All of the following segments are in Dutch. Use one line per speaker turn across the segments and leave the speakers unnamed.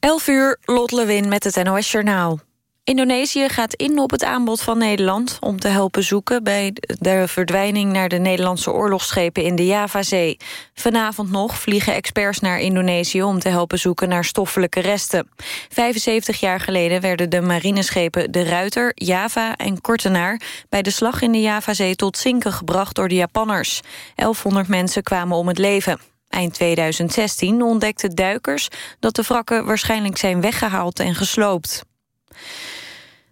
11 uur, Lot Lewin met het NOS Journaal. Indonesië gaat in op het aanbod van Nederland... om te helpen zoeken bij de verdwijning naar de Nederlandse oorlogsschepen in de Javazee. Vanavond nog vliegen experts naar Indonesië om te helpen zoeken naar stoffelijke resten. 75 jaar geleden werden de marineschepen De Ruiter, Java en Kortenaar... bij de slag in de Javazee tot zinken gebracht door de Japanners. 1100 mensen kwamen om het leven. Eind 2016 ontdekten duikers dat de wrakken waarschijnlijk zijn weggehaald en gesloopt.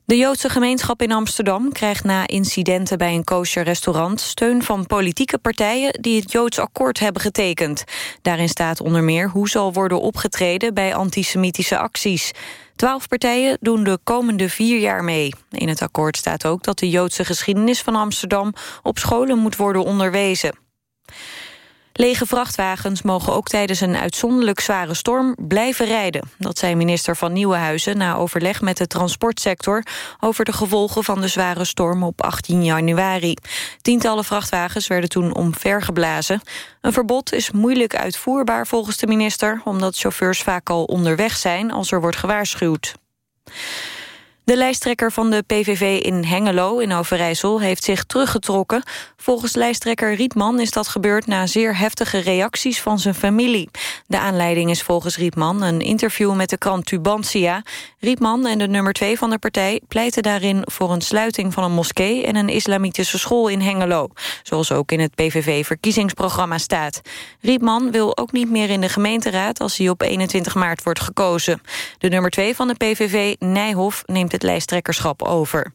De Joodse gemeenschap in Amsterdam krijgt na incidenten bij een kosher restaurant steun van politieke partijen die het Joods akkoord hebben getekend. Daarin staat onder meer hoe zal worden opgetreden bij antisemitische acties. Twaalf partijen doen de komende vier jaar mee. In het akkoord staat ook dat de Joodse geschiedenis van Amsterdam op scholen moet worden onderwezen. Lege vrachtwagens mogen ook tijdens een uitzonderlijk zware storm blijven rijden. Dat zei minister van Nieuwenhuizen na overleg met de transportsector... over de gevolgen van de zware storm op 18 januari. Tientallen vrachtwagens werden toen omvergeblazen. Een verbod is moeilijk uitvoerbaar volgens de minister... omdat chauffeurs vaak al onderweg zijn als er wordt gewaarschuwd. De lijsttrekker van de PVV in Hengelo in Overijssel heeft zich teruggetrokken. Volgens lijsttrekker Rietman is dat gebeurd na zeer heftige reacties van zijn familie. De aanleiding is volgens Rietman een interview met de krant Tubantia. Rietman en de nummer twee van de partij pleiten daarin voor een sluiting van een moskee en een islamitische school in Hengelo. Zoals ook in het PVV-verkiezingsprogramma staat. Rietman wil ook niet meer in de gemeenteraad als hij op 21 maart wordt gekozen. De nummer twee van de PVV, Nijhoff, neemt het lijsttrekkerschap over.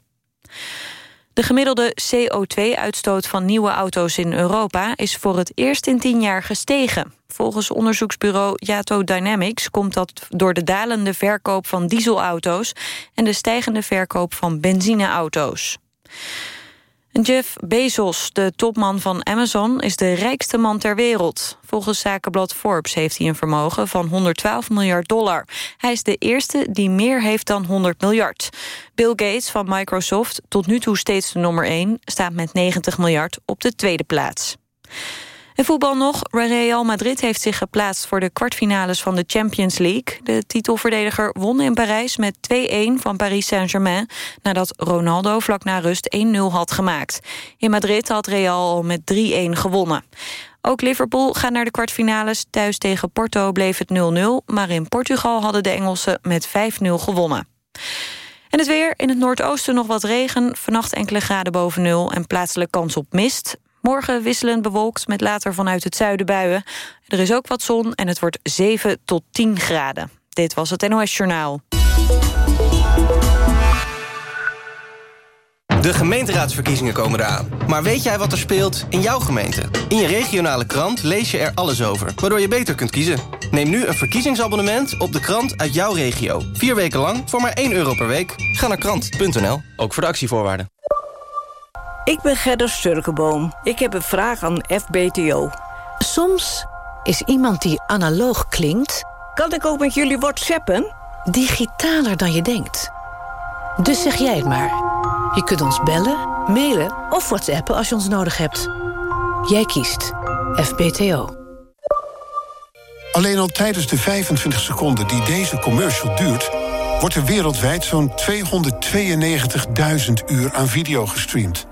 De gemiddelde CO2-uitstoot van nieuwe auto's in Europa is voor het eerst in tien jaar gestegen. Volgens onderzoeksbureau Yato Dynamics komt dat door de dalende verkoop van dieselauto's en de stijgende verkoop van benzineauto's. Jeff Bezos, de topman van Amazon, is de rijkste man ter wereld. Volgens zakenblad Forbes heeft hij een vermogen van 112 miljard dollar. Hij is de eerste die meer heeft dan 100 miljard. Bill Gates van Microsoft, tot nu toe steeds de nummer 1... staat met 90 miljard op de tweede plaats. En voetbal nog. Real Madrid heeft zich geplaatst voor de kwartfinales van de Champions League. De titelverdediger won in Parijs met 2-1 van Paris Saint-Germain... nadat Ronaldo vlak na rust 1-0 had gemaakt. In Madrid had Real al met 3-1 gewonnen. Ook Liverpool gaat naar de kwartfinales. Thuis tegen Porto bleef het 0-0, maar in Portugal hadden de Engelsen met 5-0 gewonnen. En het weer, in het noordoosten nog wat regen, vannacht enkele graden boven nul... en plaatselijk kans op mist. Morgen wisselend bewolkt met later vanuit het zuiden buien. Er is ook wat zon en het wordt 7 tot 10 graden. Dit was het NOS Journaal.
De gemeenteraadsverkiezingen komen eraan. Maar weet jij wat er speelt in jouw gemeente? In je regionale krant lees je er alles over, waardoor je beter kunt kiezen. Neem nu een verkiezingsabonnement op de krant uit jouw regio. Vier weken lang voor maar 1 euro per week. Ga naar krant.nl, ook voor de actievoorwaarden.
Ik ben Gerda Sturkenboom. Ik heb een vraag aan FBTO.
Soms is iemand die analoog klinkt...
Kan ik ook met jullie whatsappen?
Digitaler dan je denkt. Dus zeg jij het maar. Je kunt ons bellen, mailen of whatsappen als je ons nodig hebt. Jij kiest FBTO.
Alleen al tijdens de 25 seconden die deze commercial duurt... wordt er wereldwijd zo'n 292.000 uur aan video gestreamd.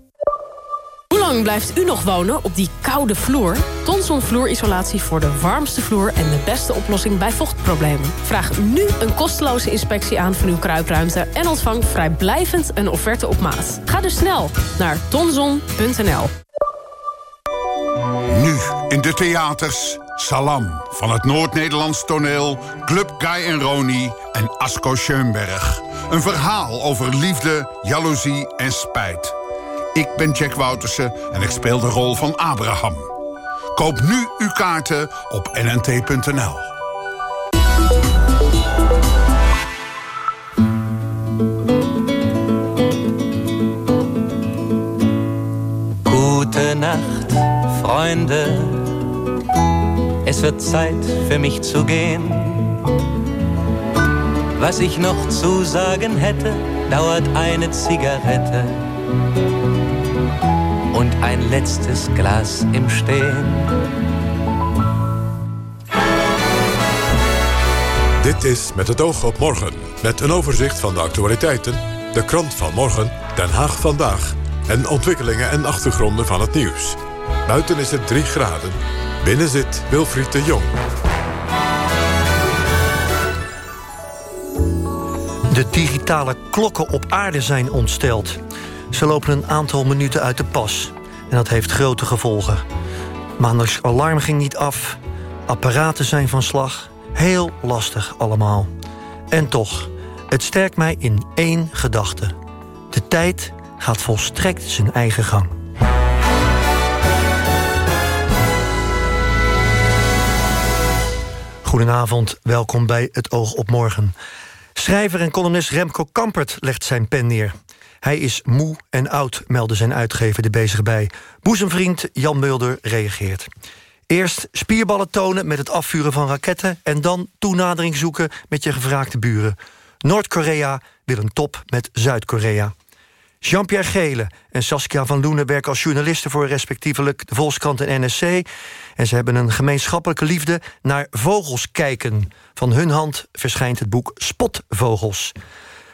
Lang blijft u nog wonen op die koude vloer? Tonson vloerisolatie voor de warmste vloer en de beste oplossing bij vochtproblemen. Vraag nu een kosteloze inspectie aan van uw kruipruimte... en ontvang vrijblijvend een offerte op maat. Ga dus snel naar tonson.nl.
Nu in de theaters Salam van het Noord-Nederlands toneel... Club Guy en Roni en Asko Schoenberg. Een verhaal over liefde, jaloezie en spijt. Ik ben Jack Woutersen en ik speel de rol van Abraham. Koop nu uw kaarten op nnt.nl.
Gute Nacht, Freunde. Es wird Zeit für mich zu gehen. Was ich noch zu sagen hätte, dauert eine Zigarette und ein letztes Glas im Stehen.
Dit is Met het oog op morgen. Met een overzicht van de actualiteiten, de krant van morgen, Den Haag vandaag... en ontwikkelingen en achtergronden van het nieuws. Buiten is het 3 graden. Binnen zit Wilfried de Jong.
De digitale klokken op aarde zijn ontsteld. Ze lopen een aantal minuten uit de pas. En dat heeft grote gevolgen. Maandags alarm ging niet af. Apparaten zijn van slag. Heel lastig allemaal. En toch, het sterkt mij in één gedachte. De tijd gaat volstrekt zijn eigen gang. Goedenavond, welkom bij Het Oog op Morgen. Schrijver en columnist Remco Kampert legt zijn pen neer. Hij is moe en oud, meldde zijn uitgever de bezig bij. Boezemvriend Jan Mulder reageert. Eerst spierballen tonen met het afvuren van raketten... en dan toenadering zoeken met je gevraagde buren. Noord-Korea wil een top met Zuid-Korea. Jean-Pierre Gele en Saskia van Loenen werken als journalisten... voor respectievelijk de Volkskrant en NSC. En ze hebben een gemeenschappelijke liefde naar vogels kijken. Van hun hand verschijnt het boek Spotvogels.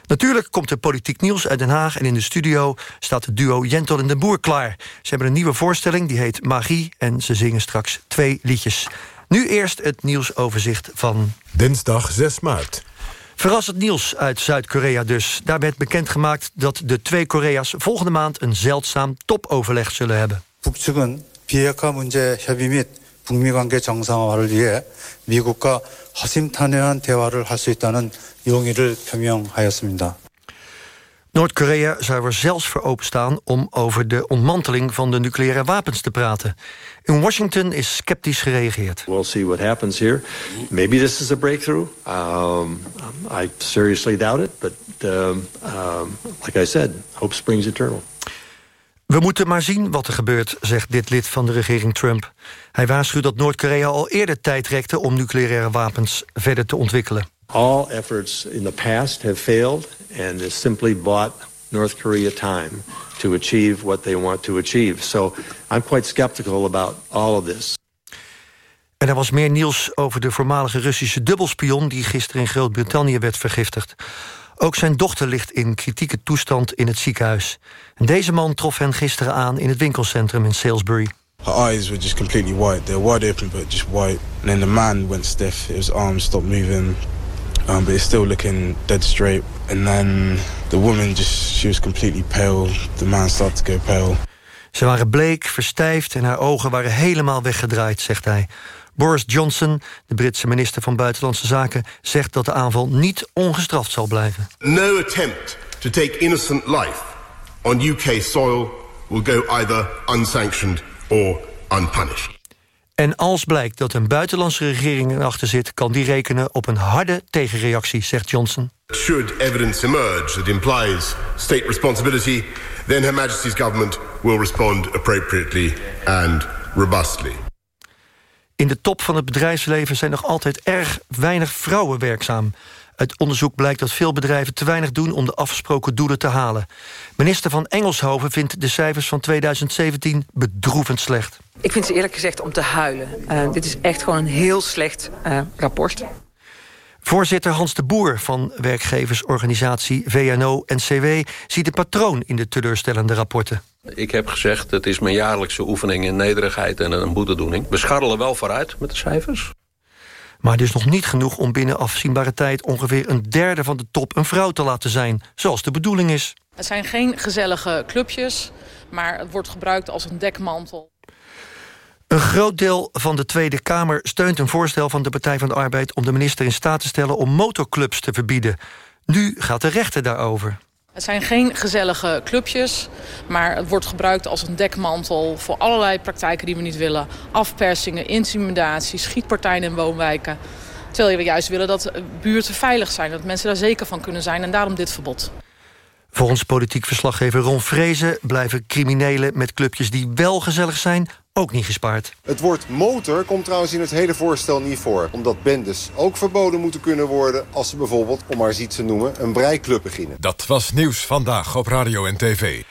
Natuurlijk komt er politiek nieuws uit Den Haag... en in de studio staat het duo Jentel en de Boer klaar. Ze hebben een nieuwe voorstelling, die heet Magie... en ze zingen straks twee liedjes. Nu eerst het nieuwsoverzicht van...
Dinsdag 6 maart.
Verrassend nieuws uit Zuid-Korea dus. Daar werd bekendgemaakt dat de twee Korea's... volgende maand een zeldzaam topoverleg zullen hebben.
북측은 비핵화 문제 협의 및 북미 관계 정상화를 위해 미국과 허심탄회한 대화를 할 수 있다는 용의를 표명하였습니다.
Noord-Korea zou er zelfs voor openstaan om over de ontmanteling van de nucleaire wapens te praten. In Washington is sceptisch gereageerd.
We'll see what happens here. Maybe this is a breakthrough. Um, I seriously doubt it, but um, um, like I said, hope springs eternal.
We moeten maar zien wat er gebeurt, zegt dit lid van de regering Trump. Hij waarschuwt dat Noord-Korea al eerder tijd rekte om nucleaire wapens verder te ontwikkelen.
All efforts in the past have failed and has simply bought North Korea time to achieve what they want to achieve. So I'm quite skeptical about all of this.
En er was meer nieuws over de voormalige Russische dubbelspion... die gisteren in Groot-Brittannië werd vergiftigd. Ook zijn dochter ligt in kritieke toestand in het ziekenhuis. En deze man trof hen gisteren aan in het winkelcentrum in Salisbury.
Her eyes were just completely white. They were wide open, but just white. And then the man went stiff. His arms stopped moving, um, but it's still looking dead straight. And then the woman just, she was completely pale. The man started to go pale.
Ze waren bleek, verstijfd en haar ogen waren helemaal weggedraaid, zegt hij. Boris Johnson, de Britse minister van Buitenlandse Zaken... zegt dat de aanval niet ongestraft zal blijven.
No attempt to take innocent life on UK soil will go either unsanctioned or unpunished.
En als blijkt dat een buitenlandse regering erachter zit... kan die rekenen op een harde tegenreactie, zegt Johnson.
Should evidence emerge that implies state responsibility... then Her Majesty's government will respond appropriately and robustly.
In de top van het bedrijfsleven zijn nog altijd erg weinig vrouwen werkzaam. Uit onderzoek blijkt dat veel bedrijven te weinig doen om de afgesproken doelen te halen. Minister van Engelshoven vindt de cijfers van 2017 bedroevend slecht.
Ik vind ze eerlijk gezegd om te huilen. Uh, dit is echt gewoon een heel slecht uh, rapport.
Voorzitter Hans de Boer van werkgeversorganisatie VNO-NCW... ziet een patroon in de teleurstellende rapporten.
Ik heb gezegd, het is mijn jaarlijkse oefening in nederigheid en een boetedoening. We scharrelen wel vooruit met de cijfers.
Maar dus nog niet genoeg om binnen afzienbare tijd... ongeveer een derde van de top een vrouw te laten zijn, zoals de bedoeling is.
Het zijn geen gezellige clubjes, maar het wordt gebruikt als een dekmantel.
Een groot deel van de Tweede Kamer steunt een voorstel van de Partij van de Arbeid... om de minister in staat te stellen om motorclubs te verbieden. Nu gaat de rechter daarover.
Het zijn geen gezellige clubjes, maar het wordt gebruikt als een dekmantel... voor allerlei praktijken die we niet willen. Afpersingen, intimidatie, schietpartijen in woonwijken. Terwijl we juist willen dat buurten veilig zijn, dat mensen daar zeker van kunnen zijn... en daarom dit verbod.
Volgens politiek verslaggever Ron Vrezen blijven criminelen met clubjes die wel gezellig zijn... ook niet gespaard.
Het woord motor komt trouwens in het hele voorstel niet voor. Omdat bendes ook verboden moeten kunnen worden... als ze bijvoorbeeld, om maar eens iets te noemen, een breiklub beginnen.
Dat was Nieuws Vandaag op Radio en TV.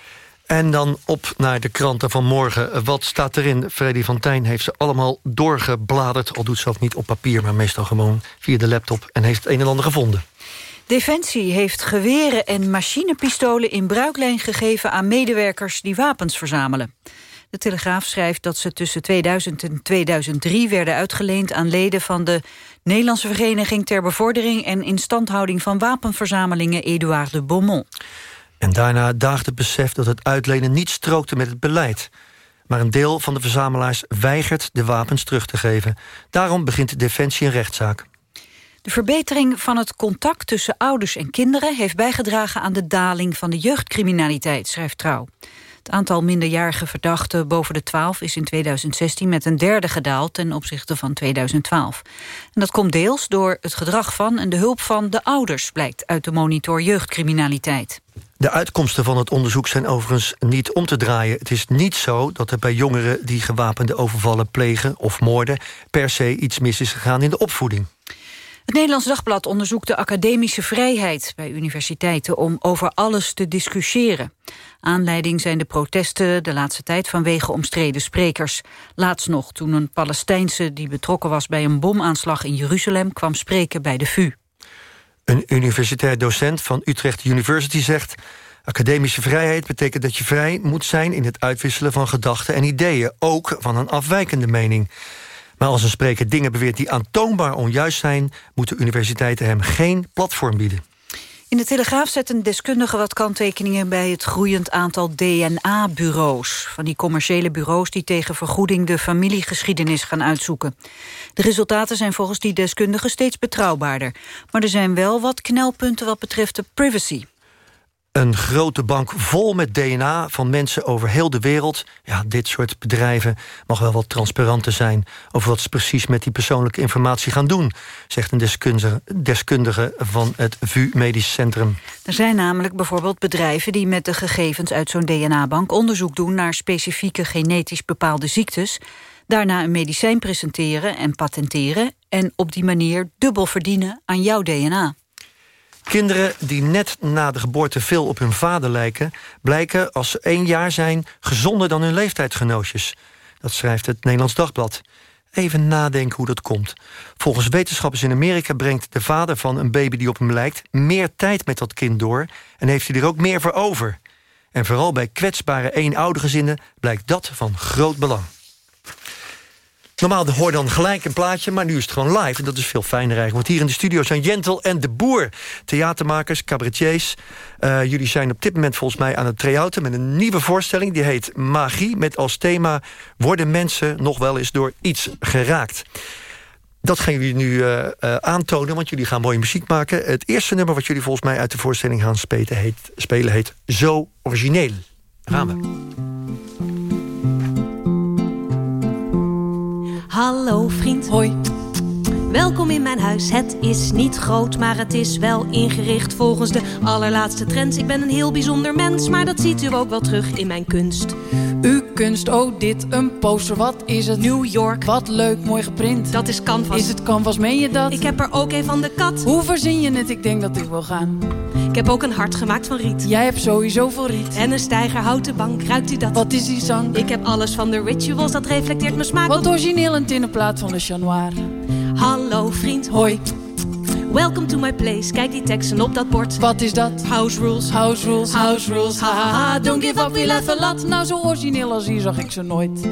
En dan op naar de kranten van morgen. Wat staat erin? Freddy van Tijn heeft ze allemaal doorgebladerd. Al doet ze ook niet op papier, maar meestal gewoon via de laptop. En heeft het een en ander gevonden.
Defensie heeft geweren en machinepistolen in bruiklijn gegeven aan medewerkers die wapens verzamelen. De Telegraaf schrijft dat ze tussen 2000 en 2003 werden uitgeleend aan leden van de Nederlandse Vereniging ter Bevordering en Instandhouding van Wapenverzamelingen Eduard de Beaumont.
En daarna daagde het besef dat het uitlenen niet strookte met het beleid. Maar een deel van de verzamelaars weigert de wapens terug te geven. Daarom begint Defensie een rechtszaak.
De verbetering van het contact tussen ouders en kinderen... heeft bijgedragen aan de daling van de jeugdcriminaliteit, schrijft Trouw. Het aantal minderjarige verdachten boven de 12 is in 2016 met een derde gedaald ten opzichte van 2012. En dat komt deels door het gedrag van en de hulp van de ouders, blijkt uit de monitor jeugdcriminaliteit.
De uitkomsten van het onderzoek zijn overigens niet om te draaien. Het is niet zo dat er bij jongeren die gewapende overvallen plegen of moorden... per se iets mis is gegaan in de opvoeding.
Het Nederlands Dagblad onderzoekt de academische vrijheid bij universiteiten om over alles te discussiëren. Aanleiding zijn de protesten de laatste tijd vanwege omstreden sprekers. Laatst nog toen een Palestijnse die betrokken was bij een bomaanslag in Jeruzalem kwam spreken bij de VU.
Een universitair docent van Utrecht University zegt... academische vrijheid betekent dat je vrij moet zijn... in het uitwisselen van gedachten en ideeën, ook van een afwijkende mening. Maar als een spreker dingen beweert die aantoonbaar onjuist zijn... moeten universiteiten hem geen platform bieden.
In de Telegraaf zetten deskundigen wat kanttekeningen... bij het groeiend aantal DNA-bureaus. Van die commerciële bureaus die tegen vergoeding... de familiegeschiedenis gaan uitzoeken. De resultaten zijn volgens die deskundigen steeds betrouwbaarder. Maar er zijn wel wat knelpunten wat betreft de privacy.
Een grote bank vol met DNA van mensen over heel de wereld. Ja, dit soort bedrijven mag wel wat transparanter zijn... over wat ze precies met die persoonlijke informatie gaan doen... zegt een deskundige, van het VU Medisch Centrum.
Er zijn namelijk bijvoorbeeld bedrijven... die met de gegevens uit zo'n DNA-bank onderzoek doen... naar specifieke genetisch bepaalde ziektes... daarna een medicijn presenteren en patenteren... en op die manier dubbel verdienen aan jouw DNA.
Kinderen die net na de geboorte veel op hun vader lijken... blijken als ze één jaar zijn gezonder dan hun leeftijdsgenootjes. Dat schrijft het Nederlands Dagblad. Even nadenken hoe dat komt. Volgens wetenschappers in Amerika brengt de vader van een baby die op hem lijkt... meer tijd met dat kind door en heeft hij er ook meer voor over. En vooral bij kwetsbare eenoudergezinnen blijkt dat van groot belang. Normaal hoor dan gelijk een plaatje, maar nu is het gewoon live. En dat is veel fijner eigenlijk. Want hier in de studio zijn Jentel en De Boer. Theatermakers, cabaretiers. Uh, jullie zijn op dit moment volgens mij aan het try-outen... met een nieuwe voorstelling, die heet Magie. Met als thema worden mensen nog wel eens door iets geraakt. Dat gaan jullie nu uh, uh, aantonen, want jullie gaan mooie muziek maken. Het eerste nummer wat jullie volgens mij uit de voorstelling gaan spelen heet, spelen heet Zo Origineel. Gaan we.
Hallo vriend.
Hoi.
Welkom in mijn huis. Het is niet groot, maar het is wel ingericht volgens de allerlaatste trends. Ik ben een heel bijzonder mens, maar dat ziet u ook wel terug in mijn kunst.
Uw kunst, oh dit, een poster, wat is het?
New York.
Wat leuk, mooi geprint.
Dat is canvas.
Is het canvas, meen je dat?
Ik heb er ook een van de kat.
Hoe verzin je het? Ik denk dat ik wil gaan.
Ik heb ook een hart gemaakt van riet.
Jij hebt sowieso veel riet.
En een stijgerhouten bank, ruikt u dat?
Wat is die zang?
Ik heb alles van de rituals, dat reflecteert mijn smaak.
Wat origineel een tinnenplaat van de Chanoir.
Hallo vriend,
hoi.
Welcome to my place. Kijk die teksten op dat bord.
Wat is dat?
House rules.
House rules, house rules. Ha, ha, ha. Don't give up, we laugh a lot. Nou, zo origineel als hier zag ik ze nooit.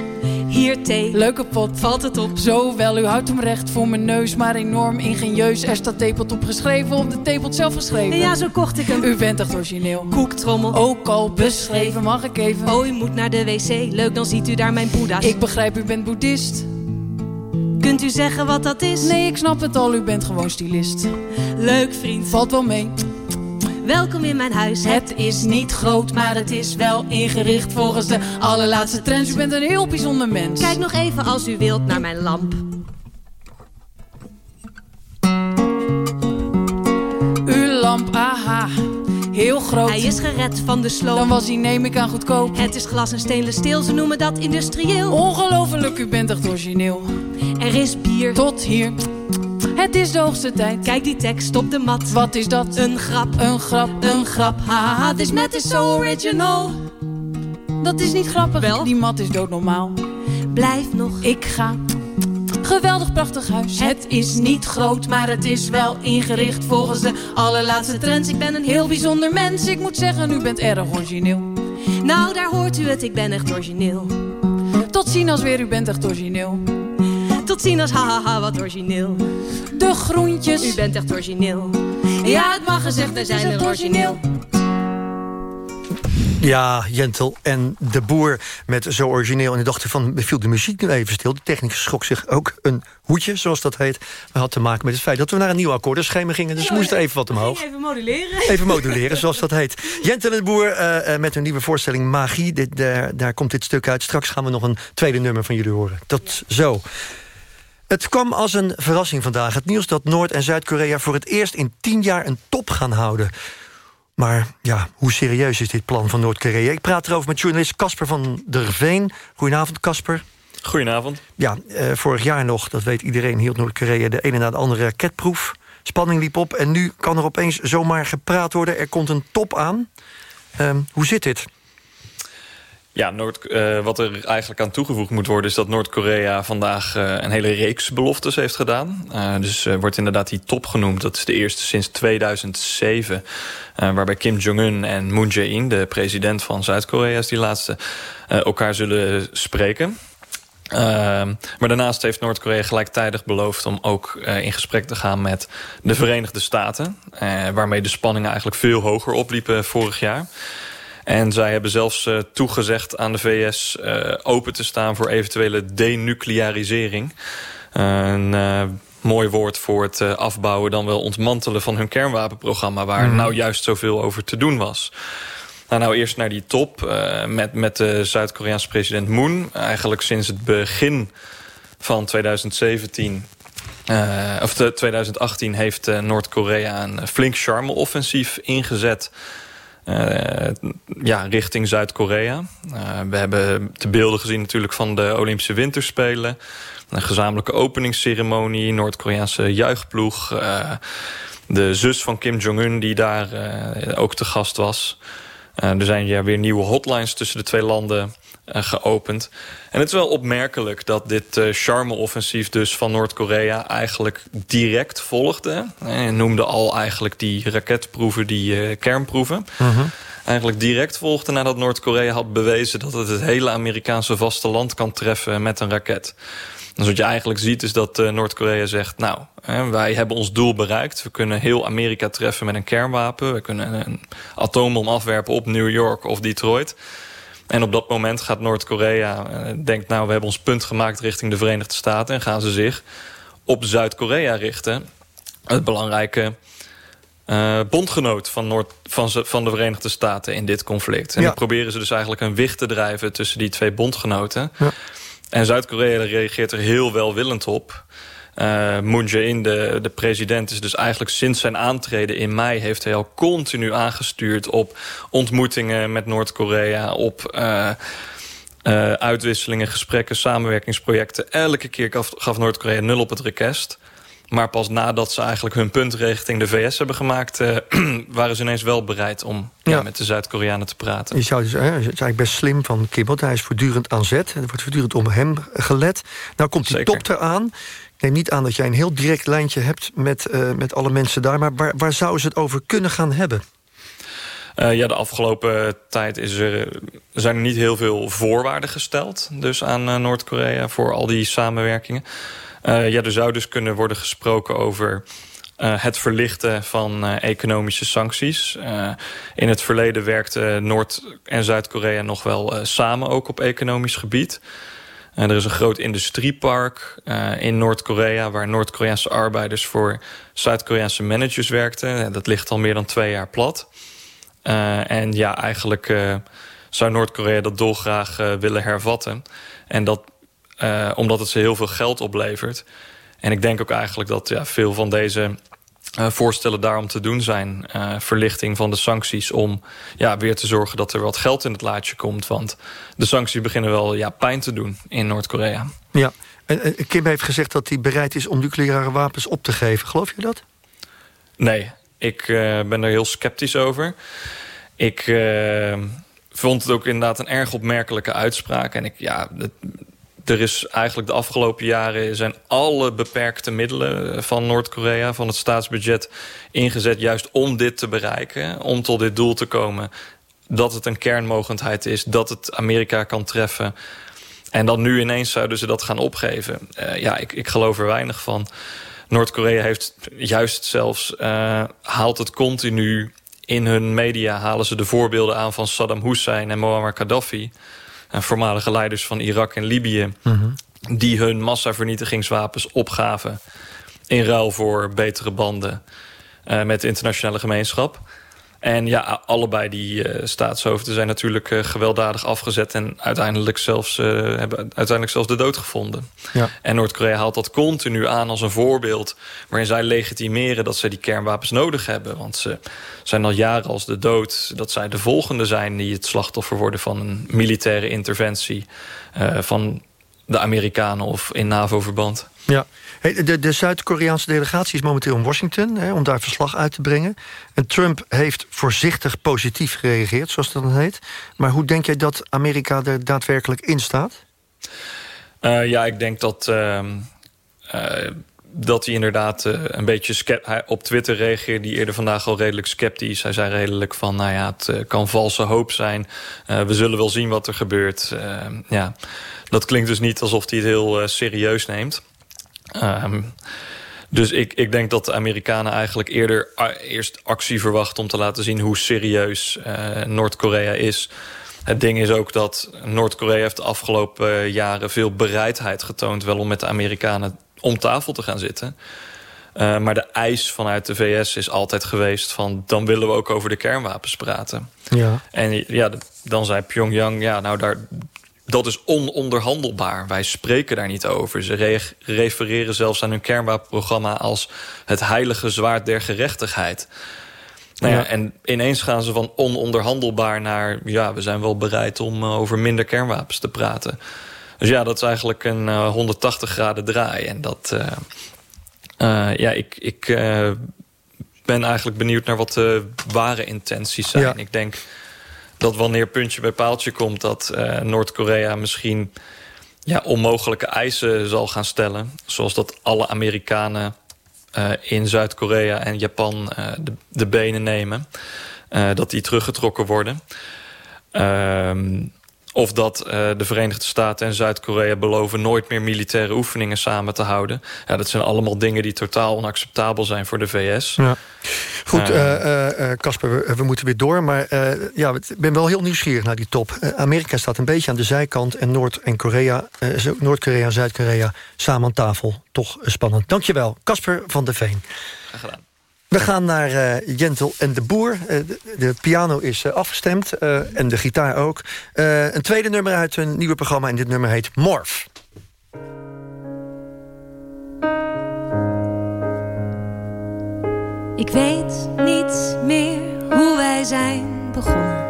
Hier thee.
Leuke pot.
Valt het op?
Zo wel, u houdt hem recht voor mijn neus, maar enorm ingenieus. Er staat tepelt op geschreven, op de tepelt zelf geschreven.
Ja, zo kocht ik hem.
U bent echt origineel.
Koektrommel.
Ook al beschreven, mag ik even?
Oh, u moet naar de wc. Leuk, dan ziet u daar mijn boeddha's.
Ik begrijp, u bent boeddhist.
Kunt u zeggen wat dat is?
Nee, ik snap het al, u bent gewoon stylist.
Leuk vriend.
Valt wel mee.
Welkom in mijn huis.
Het is niet groot, maar het is wel ingericht volgens de allerlaatste trends. U bent een heel bijzonder mens.
Kijk nog even als u wilt naar mijn lamp.
Uw lamp, aha.
heel groot.
Hij is gered van de sloop.
Dan was hij, neem ik aan, goedkoop.
Het is glas en stainless steel, ze noemen dat industrieel.
Ongelooflijk, u bent echt origineel.
Er is bier.
Tot hier. Het is de hoogste tijd.
Kijk die tekst op de mat.
Wat is dat?
Een grap.
Een grap.
Een grap. Haha, this mat is so original.
Dat is niet grappig.
Wel?
Die mat is doodnormaal.
Blijf nog.
Ik ga. Geweldig prachtig huis.
Het is niet groot, maar het is wel ingericht volgens de allerlaatste trends. Ik ben een heel bijzonder mens.
Ik moet zeggen, u bent erg origineel.
Nou, daar hoort u het, ik ben echt origineel.
Tot ziens weer, u bent echt origineel.
Tot ziens, hahaha, wat origineel.
De groentjes.
U bent echt origineel. Ja, het mag gezegd, wij zijn er origineel.
Ja, Jentel en de boer met zo origineel. En de dacht van, viel de muziek nu even stil. De technicus schrok zich ook een hoedje, zoals dat heet. Maar had te maken met het feit dat we naar een nieuw akkoordenschema gingen. Dus we moesten even wat omhoog.
Even moduleren.
Even moduleren, zoals dat heet. Jentel en de boer uh, met hun nieuwe voorstelling Magie. Dit, daar, daar komt dit stuk uit. Straks gaan we nog een tweede nummer van jullie horen. Tot zo. Het kwam als een verrassing vandaag. Het nieuws dat Noord- en Zuid-Korea voor het eerst in tien jaar een top gaan houden. Maar ja, hoe serieus is dit plan van Noord-Korea? Ik praat erover met journalist Casper van der Veen. Goedenavond, Casper.
Goedenavond.
Ja, eh, vorig jaar nog, dat weet iedereen, hield Noord-Korea de ene na de andere raketproef. Spanning liep op en nu kan er opeens zomaar gepraat worden. Er komt een top aan. Uh, hoe zit dit?
Ja, Noord, uh, wat er eigenlijk aan toegevoegd moet worden... is dat Noord-Korea vandaag uh, een hele reeks beloftes heeft gedaan. Uh, dus wordt inderdaad die top genoemd. Dat is de eerste sinds 2007. waarbij Kim Jong-un en Moon Jae-in, de president van Zuid-Korea... is die laatste, elkaar zullen spreken. maar daarnaast heeft Noord-Korea gelijktijdig beloofd... om ook in gesprek te gaan met de Verenigde Staten. waarmee de spanningen eigenlijk veel hoger opliepen vorig jaar. En zij hebben zelfs uh, toegezegd aan de VS uh, open te staan voor eventuele denuclearisering. Uh, een mooi woord voor het afbouwen dan wel ontmantelen van hun kernwapenprogramma... waar mm. nou juist zoveel over te doen was. Nou, nou eerst naar die top met, met de Zuid-Koreaanse president Moon. Eigenlijk sinds het begin van 2017... Uh, of de 2018 heeft Noord-Korea een flink charme-offensief ingezet... Uh, ja, richting Zuid-Korea. Uh, we hebben de beelden gezien natuurlijk van de Olympische Winterspelen. Een gezamenlijke openingsceremonie, Noord-Koreaanse juichploeg. Uh, de zus van Kim Jong-un die daar ook te gast was. er zijn ja, weer nieuwe hotlines tussen de twee landen geopend. En het is wel opmerkelijk dat dit uh, charme-offensief dus van Noord-Korea eigenlijk direct volgde. Je noemde al eigenlijk die raketproeven, die uh, kernproeven. Uh -huh. Eigenlijk direct volgde nadat Noord-Korea had bewezen... dat het het hele Amerikaanse vasteland kan treffen met een raket. Dus wat je eigenlijk ziet is dat Noord-Korea zegt... nou, wij hebben ons doel bereikt. We kunnen heel Amerika treffen met een kernwapen. We kunnen een atoombom afwerpen op New York of Detroit... En op dat moment gaat Noord-Korea uh, denkt... nou, we hebben ons punt gemaakt richting de Verenigde Staten... en gaan ze zich op Zuid-Korea richten. Het belangrijke uh, bondgenoot van, Noord, van, van de Verenigde Staten in dit conflict. En ja. dan proberen ze dus eigenlijk een wicht te drijven... tussen die twee bondgenoten. Ja. En Zuid-Korea reageert er heel welwillend op... Uh, Moon Jae-in, de, de president, is dus eigenlijk sinds zijn aantreden in mei... heeft hij al continu aangestuurd op ontmoetingen met Noord-Korea... op uh, uh, uitwisselingen, gesprekken, samenwerkingsprojecten. Elke keer gaf, gaf Noord-Korea nul op het request. Maar pas nadat ze eigenlijk hun punt richting de VS hebben gemaakt... Waren ze ineens wel bereid om ja. Ja, met de Zuid-Koreanen te praten.
Je zou dus, hè, het is eigenlijk best slim van Kim, want hij is voortdurend aan zet. Er wordt voortdurend om hem gelet. Nou komt die top eraan. Neem niet aan dat jij een heel direct lijntje hebt met, uh, met alle mensen daar... maar waar, waar zouden ze het over kunnen gaan hebben?
Uh, ja, de afgelopen tijd is er, zijn er niet heel veel voorwaarden gesteld... dus aan uh, Noord-Korea voor al die samenwerkingen. Ja, er zou dus kunnen worden gesproken over... Het verlichten van economische sancties. In het verleden werkten Noord- en Zuid-Korea nog wel samen ook op economisch gebied. Er is een groot industriepark in Noord-Korea... waar Noord-Koreaanse arbeiders voor Zuid-Koreaanse managers werkten. dat ligt al meer dan twee jaar plat. en ja, eigenlijk zou Noord-Korea dat dolgraag willen hervatten. En dat omdat het ze heel veel geld oplevert. En ik denk ook eigenlijk dat ja, veel van deze uh, voorstellen daarom te doen zijn. Uh, verlichting van de sancties om ja, weer te zorgen dat er wat geld in het laadje komt. Want de sancties beginnen wel ja, pijn te doen in Noord-Korea.
Ja, en Kim heeft gezegd dat hij bereid is om nucleaire wapens op te geven. Geloof je dat?
Nee, ik uh, ben er heel sceptisch over. Ik vond het ook inderdaad een erg opmerkelijke uitspraak. En ik, ja, het, er is eigenlijk de afgelopen jaren... zijn alle beperkte middelen van Noord-Korea, van het staatsbudget... ingezet juist om dit te bereiken, om tot dit doel te komen. Dat het een kernmogendheid is, dat het Amerika kan treffen... En dan nu ineens zouden ze dat gaan opgeven. Uh, ja, ik, ik geloof er weinig van. Noord-Korea heeft juist zelfs... Uh, haalt het continu in hun media... halen ze de voorbeelden aan van Saddam Hussein en Muammar Gaddafi voormalige leiders van Irak en Libië...
Mhm.
die hun massavernietigingswapens opgaven... in ruil voor betere banden uh, met de internationale gemeenschap. En ja, allebei die uh, staatshoofden zijn natuurlijk uh, gewelddadig afgezet... en uiteindelijk zelfs, uh, hebben uiteindelijk zelfs de dood gevonden.
Ja.
En Noord-Korea haalt dat continu aan als een voorbeeld... waarin zij legitimeren dat ze die kernwapens nodig hebben. Want ze zijn al jaren als de dood... dat zij de volgende zijn die het slachtoffer worden van een militaire interventie... van de Amerikanen of in NAVO-verband.
Ja, de, de Zuid-Koreaanse delegatie is momenteel in Washington... Hè, om daar verslag uit te brengen. En Trump heeft voorzichtig positief gereageerd, zoals dat dan heet. Maar hoe denk jij dat Amerika er daadwerkelijk in staat?
Uh, ja, ik denk dat... Uh, uh, dat hij inderdaad uh, een beetje hij op Twitter reageerde... die eerder vandaag al redelijk sceptisch. Hij zei redelijk van, nou ja, het kan valse hoop zijn. Uh, we zullen wel zien wat er gebeurt. ja, dat klinkt dus niet alsof hij het heel serieus neemt. Um, dus ik, ik denk dat de Amerikanen eigenlijk eerder eerst actie verwachten... om te laten zien hoe serieus uh, Noord-Korea is. Het ding is ook dat Noord-Korea heeft de afgelopen jaren... veel bereidheid getoond wel om met de Amerikanen om tafel te gaan zitten. Uh, maar de eis vanuit de VS is altijd geweest van... dan willen we ook over de kernwapens praten.
Ja.
En ja, dan zei Pyongyang... ja, nou, daar, dat is ononderhandelbaar. Wij spreken daar niet over. Ze re refereren zelfs aan hun kernwapenprogramma... als het heilige zwaard der gerechtigheid. Nou ja,
Ja.
en ineens gaan ze van ononderhandelbaar naar... ja, we zijn wel bereid om uh, over minder kernwapens te praten. Dus ja, dat is eigenlijk een uh, 180 graden draai. En dat... Uh, uh, ja, ik, ik ben eigenlijk benieuwd naar wat de ware intenties zijn.
Ja.
Ik denk dat wanneer puntje bij paaltje komt... dat uh, Noord-Korea misschien ja, onmogelijke eisen zal gaan stellen. Zoals dat alle Amerikanen uh, in Zuid-Korea en Japan uh, de, de benen nemen. Dat die teruggetrokken worden. Um, of dat uh, de Verenigde Staten en Zuid-Korea beloven... nooit meer militaire oefeningen samen te houden. Ja, dat zijn allemaal dingen die totaal onacceptabel zijn voor de VS.
Ja. Goed, Casper, uh, uh, we, we, moeten weer door. Maar ja, ik ben wel heel nieuwsgierig naar die top. Amerika staat een beetje aan de zijkant... en Noord- en Korea, Noord-Korea en Zuid-Korea samen aan tafel. Toch spannend. Dankjewel, Casper van der Veen.
Graag gedaan.
We gaan naar uh, Jentel en de Boer. Uh, de, piano is uh, afgestemd en de gitaar ook. een tweede nummer uit hun nieuwe programma en dit nummer heet Morph.
Ik weet niet meer hoe wij zijn begonnen.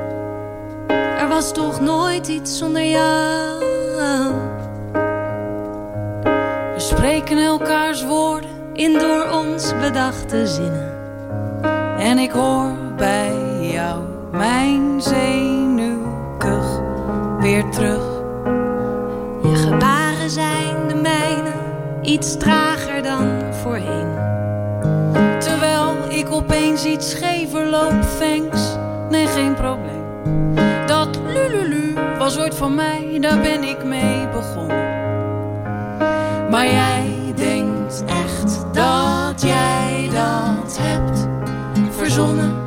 Er was toch nooit iets zonder jou.
We spreken elkaars woorden
in door ons bedachte zinnen.
En ik hoor bij jou mijn zenuwkuch weer terug.
Je gebaren zijn de mijne, iets trager dan voorheen.
Terwijl ik opeens iets schever loop, thanks, nee geen probleem. Dat lululu was ooit van mij, daar ben ik mee begonnen. Maar jij denkt echt dat jij journée.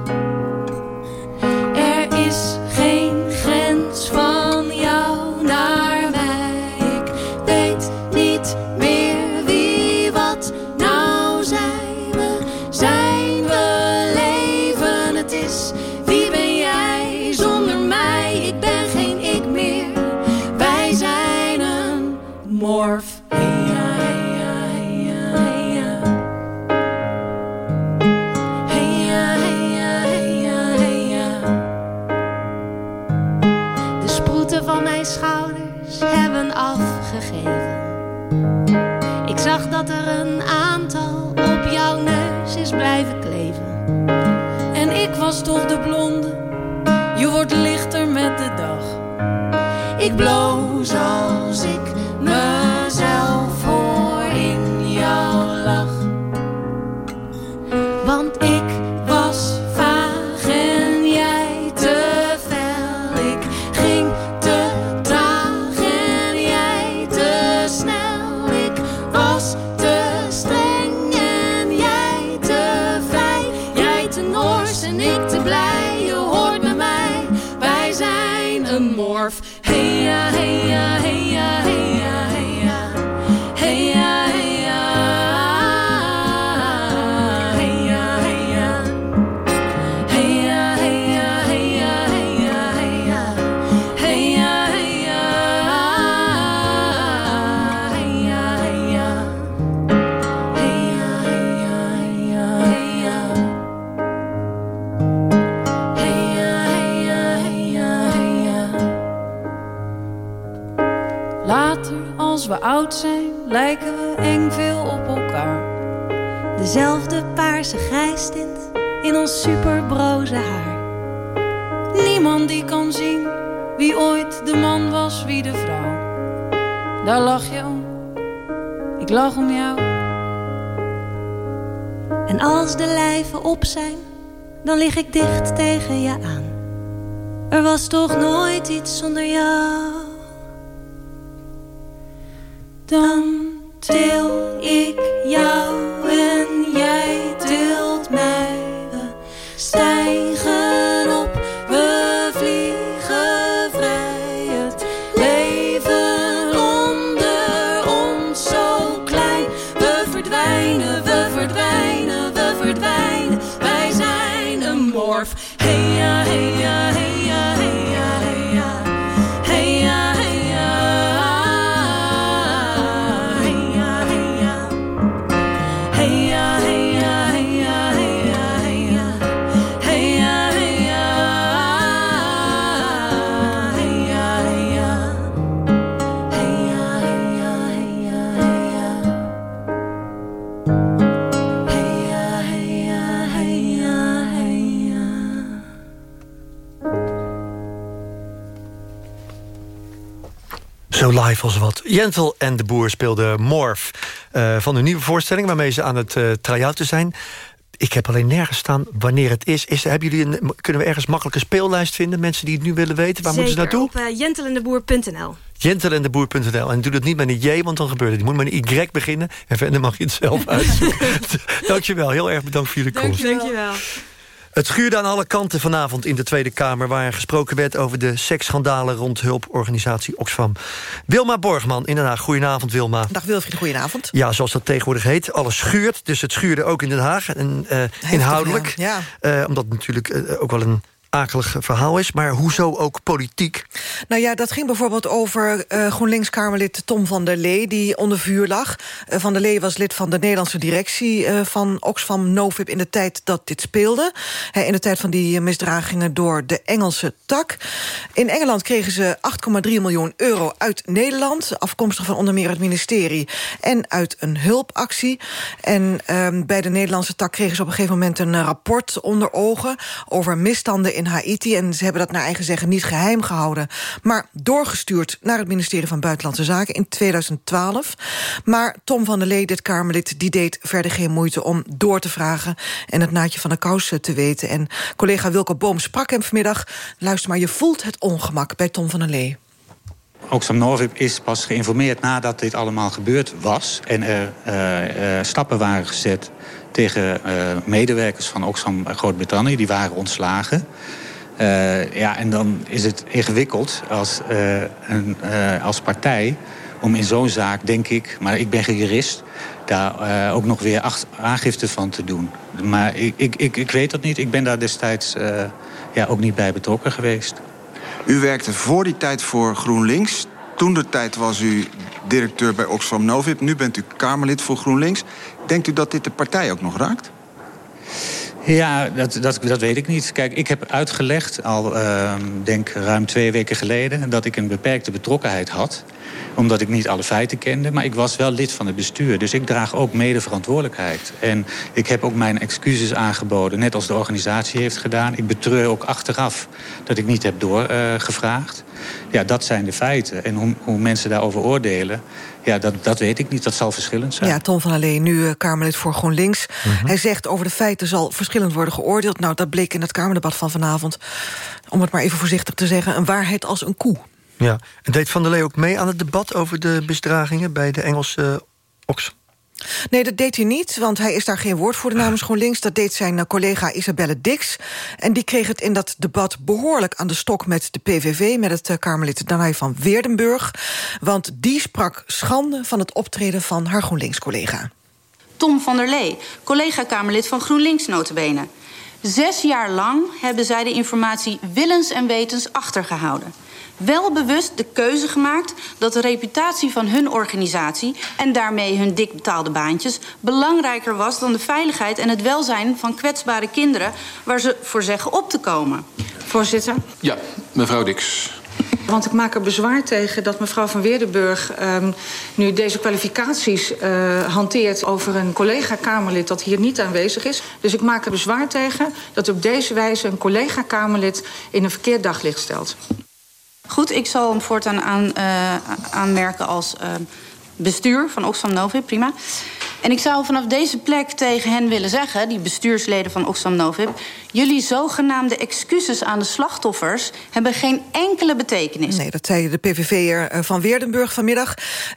In
ons superbroze haar.
Niemand die kan zien wie ooit de man was, wie de vrouw. Daar lach je om, ik lach om jou.
En als de lijven op zijn, dan lig ik dicht tegen je aan. Er was toch nooit iets zonder jou.
Dan til ik jou
Als wat. Jentel en de Boer speelden Morph eh, van hun nieuwe voorstelling... waarmee ze aan het uh, try-outen zijn. Ik heb alleen nergens staan wanneer het is. is hebben jullie een, kunnen we ergens makkelijke speellijst vinden? Mensen die het nu willen weten, waar
Zeker,
moeten ze naartoe?
op uh, jentelendeboer.nl.
Jentelendeboer.nl. En doe dat niet met een J, want dan gebeurt het. Je moet met een Y beginnen en verder mag je het zelf uitzoeken. Dankjewel, heel erg bedankt voor jullie komst.
Dankjewel.
Het schuurde aan alle kanten vanavond in de Tweede Kamer... waar gesproken werd over de seksschandalen rond hulporganisatie Oxfam. Wilma Borgman in Den Haag. Goedenavond, Wilma.
Dag Wilfried, goedenavond.
Ja, zoals dat tegenwoordig heet. Alles schuurt, dus het schuurde ook in Den Haag. En, uh, inhoudelijk.
Ja.
Uh, omdat natuurlijk uh, ook wel een akelig verhaal is. Maar hoezo ook politiek?
Nou ja, dat ging bijvoorbeeld over uh, GroenLinks-Kamerlid Tom van der Lee... die onder vuur lag. Uh, van der Lee was lid van de Nederlandse directie uh, van Oxfam Novib... in de tijd dat dit speelde. In de tijd van die misdragingen door de Engelse tak. In Engeland kregen ze 8,3 miljoen euro uit Nederland... afkomstig van onder meer het ministerie... en uit een hulpactie. En uh, bij de Nederlandse tak kregen ze op een gegeven moment... een rapport onder ogen over misstanden in Haiti. En ze hebben dat naar eigen zeggen niet geheim gehouden... maar doorgestuurd naar het ministerie van Buitenlandse Zaken in 2012. Maar Tom van der Lee, dit Kamerlid, die deed verder geen moeite... om door te vragen en het naadje van de kous te weten. En collega Wilke Boom sprak hem vanmiddag. Luister maar, je voelt het ongemak bij Tom van der Lee.
Oxfam Novib is pas geïnformeerd nadat dit allemaal gebeurd was... en er uh, uh, stappen waren gezet tegen uh, medewerkers van Oxfam Groot-Brittannië. Die waren ontslagen. Uh, ja, en dan is het ingewikkeld als, uh, een, als partij om in zo'n zaak, denk ik... maar ik ben geen jurist, daar ook nog weer aangifte van te doen. Maar ik, ik, ik, ik weet dat niet. Ik ben daar destijds ja, ook niet bij betrokken geweest.
U werkte voor die tijd voor GroenLinks. Toen de tijd was u directeur bij Oxfam Novib. Nu bent u Kamerlid voor GroenLinks. Denkt u dat dit de partij ook nog raakt?
Ja, dat, dat, dat weet ik niet. Kijk, ik heb uitgelegd, al uh, denk ruim twee weken geleden... dat ik een beperkte betrokkenheid had. Omdat ik niet alle feiten kende. Maar ik was wel lid van het bestuur. Dus ik draag ook mede verantwoordelijkheid. En ik heb ook mijn excuses aangeboden, net als de organisatie heeft gedaan. Ik betreur ook achteraf dat ik niet heb doorgevraagd. ja, dat zijn de feiten. En hoe, hoe mensen daarover oordelen, ja, dat, dat weet ik niet. Dat zal verschillend zijn.
Ja, Tom van Alleen, nu uh, Kamerlid voor GroenLinks. Hij zegt over de feiten zal verschillend worden geoordeeld. Nou, dat bleek in het Kamerdebat van vanavond... om het maar even voorzichtig te zeggen... een waarheid als een koe.
Ja, en deed Van der Lee ook mee aan het debat over de misdragingen... bij de Engelse uh, Ox?
Nee, dat deed hij niet, want hij is daar geen woordvoerder namens GroenLinks. Dat deed zijn uh, collega Isabelle Dix. En die kreeg het in dat debat behoorlijk aan de stok met de PVV... met het uh, Kamerlid Danai van Weerdenburg. Want die sprak schande van het optreden van haar GroenLinks-collega.
Tom van der Lee, collega-Kamerlid van GroenLinks notabene. Zes jaar lang hebben zij de informatie willens en wetens achtergehouden wel bewust de keuze gemaakt dat de reputatie van hun organisatie en daarmee hun dik betaalde baantjes belangrijker was dan de veiligheid en het welzijn van kwetsbare kinderen waar ze voor zeggen op te komen.
Voorzitter?
Ja, mevrouw Dix.
Want ik maak er bezwaar tegen dat mevrouw van Weerdenburg um, nu deze kwalificaties uh, hanteert over een collega-Kamerlid dat hier niet aanwezig is. Dus ik maak er bezwaar tegen dat op deze wijze een collega-Kamerlid in een verkeerd daglicht stelt.
Goed, ik zal hem voortaan aan, uh, aanmerken als uh, bestuur van Oxfam Novib, prima. En ik zou vanaf deze plek tegen hen willen zeggen, die bestuursleden van Oxfam Novib... jullie zogenaamde excuses aan de slachtoffers hebben geen enkele betekenis.
Nee, dat zei de PVV'er eh, van Weerdenburg vanmiddag.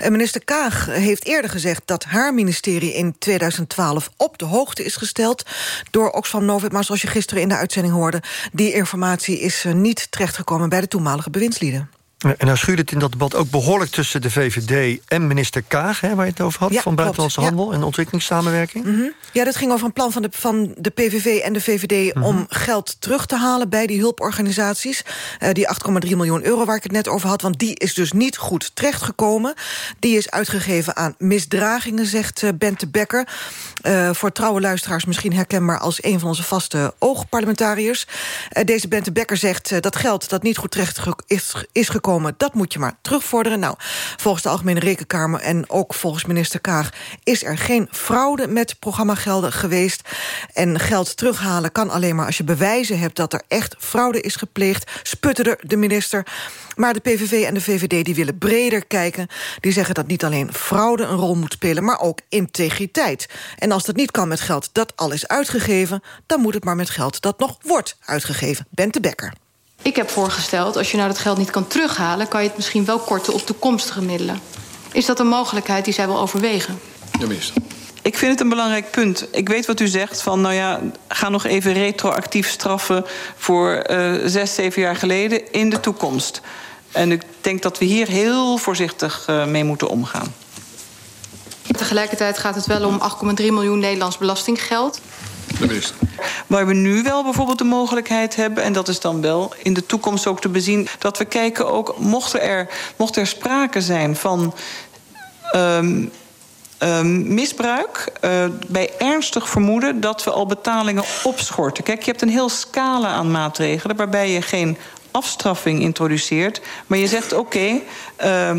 Minister Kaag heeft eerder gezegd dat haar ministerie in 2012 op de hoogte is gesteld door Oxfam Novib. Maar zoals je gisteren in de uitzending hoorde, die informatie is niet terechtgekomen bij de toenmalige bewindslieden.
En nou schuurde het in dat debat ook behoorlijk tussen de VVD en minister Kaag... Hè, waar je het over had,
ja,
van Buitenlandse
klopt,
Handel en Ontwikkelingssamenwerking.
Mm -hmm. Ja, dat ging over een plan van de, van de PVV en de VVD... Mm -hmm. om geld terug te halen bij die hulporganisaties. Uh, die 8,3 miljoen euro waar ik het net over had. Want die is dus niet goed terechtgekomen. Die is uitgegeven aan misdragingen, zegt uh, Bente Becker. Uh, voor trouwe luisteraars misschien herkenbaar als een van onze vaste oogparlementariërs. deze Bente Becker zegt dat geld dat niet goed terecht is, is gekomen dat moet je maar terugvorderen. Nou, volgens de Algemene Rekenkamer en ook volgens minister Kaag... is er geen fraude met programmagelden geweest. En geld terughalen kan alleen maar als je bewijzen hebt... dat er echt fraude is gepleegd, sputterde de minister. Maar de PVV en de VVD die willen breder kijken. Die zeggen dat niet alleen fraude een rol moet spelen... maar ook integriteit. En als dat niet kan met geld dat al is uitgegeven... dan moet het maar met geld dat nog wordt uitgegeven. Bente Bekker.
Ik heb voorgesteld, als je nou dat geld niet kan terughalen... kan je het misschien wel korten op toekomstige middelen. Is dat een mogelijkheid die zij wil overwegen?
Ja, minister.
Ik vind het een belangrijk punt. Ik weet wat u zegt van, nou ja, ga nog even retroactief straffen... voor uh, zes, zeven jaar geleden in de toekomst. En ik denk dat we hier heel voorzichtig uh, mee moeten omgaan.
Tegelijkertijd gaat het wel om 8,3 miljoen Nederlands belastinggeld.
De minister.
Waar we nu wel bijvoorbeeld de mogelijkheid hebben... en dat is dan wel in de toekomst ook te bezien... dat we kijken ook, mocht er, mocht er sprake zijn van... Um, um, misbruik, uh, bij ernstig vermoeden... dat we al betalingen opschorten. Kijk, je hebt een heel scala aan maatregelen... waarbij je geen afstraffing introduceert. Maar je zegt, oké, uh,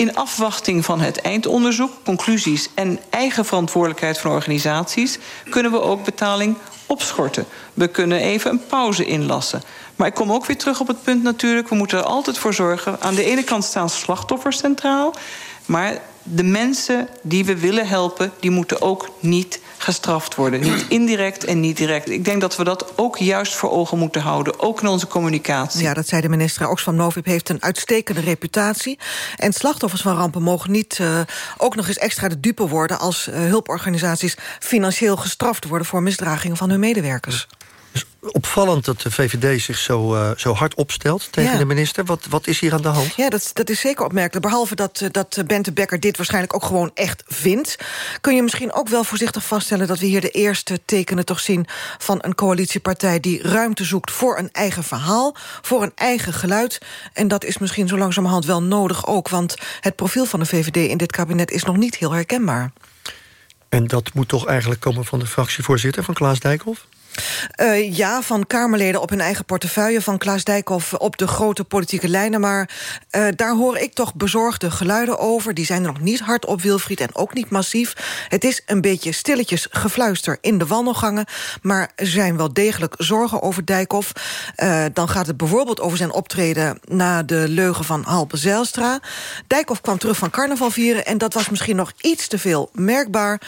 in afwachting van het eindonderzoek, conclusies en eigen verantwoordelijkheid van organisaties, kunnen we ook betaling opschorten. We kunnen even een pauze inlassen. Maar ik kom ook weer terug op het punt natuurlijk, we moeten er altijd voor zorgen. Aan de ene kant staan slachtoffers centraal, maar de mensen die we willen helpen, die moeten ook niet gestraft worden. Niet indirect en niet direct. Ik denk dat we dat ook juist voor ogen moeten houden. Ook in onze communicatie.
Ja, dat zei de minister. Oxfam Novib heeft een uitstekende reputatie. En slachtoffers van rampen mogen niet uh, ook nog eens extra de dupe worden... als uh, hulporganisaties financieel gestraft worden... voor misdragingen van hun medewerkers
opvallend dat de VVD zich zo, uh, zo hard opstelt tegen
Ja.
de minister. Wat, wat is hier aan de hand?
Ja, dat, dat is zeker opmerkelijk. Behalve dat, eh, dat Bente Becker dit waarschijnlijk ook gewoon echt vindt... kun je misschien ook wel voorzichtig vaststellen... dat we hier de eerste tekenen toch zien van een coalitiepartij... die ruimte zoekt voor een eigen verhaal, voor een eigen geluid. En dat is misschien zo langzamerhand wel nodig ook... want het profiel van de VVD in dit kabinet is nog niet heel herkenbaar.
En dat moet toch eigenlijk komen van de fractievoorzitter van Klaas Dijkhoff?
Uh, ja, van Kamerleden op hun eigen portefeuille... van Klaas Dijkhoff op de grote politieke lijnen. Maar uh, daar hoor ik toch bezorgde geluiden over. Die zijn er nog niet hard op, Wilfried, en ook niet massief. Het is een beetje stilletjes gefluister in de wandelgangen... maar er zijn wel degelijk zorgen over Dijkhoff. Uh, dan gaat het bijvoorbeeld over zijn optreden... na de leugen van Halbe Zijlstra. Dijkhoff kwam terug van carnaval vieren... en dat was misschien nog iets te veel merkbaar...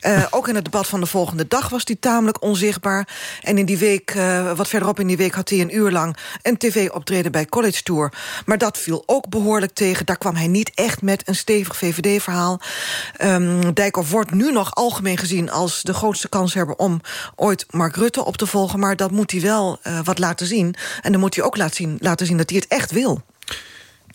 Uh, ook in het debat van de volgende dag was hij tamelijk onzichtbaar. En in die week, uh, wat verderop in die week... had hij een uur lang een tv-optreden bij College Tour. Maar dat viel ook behoorlijk tegen. Daar kwam hij niet echt met een stevig VVD-verhaal. Um, Dijkhoff wordt nu nog algemeen gezien als de grootste kanshebber... om ooit Mark Rutte op te volgen. Maar dat moet hij wel uh, wat laten zien. En dan moet hij ook laten zien, laten zien dat hij het echt wil.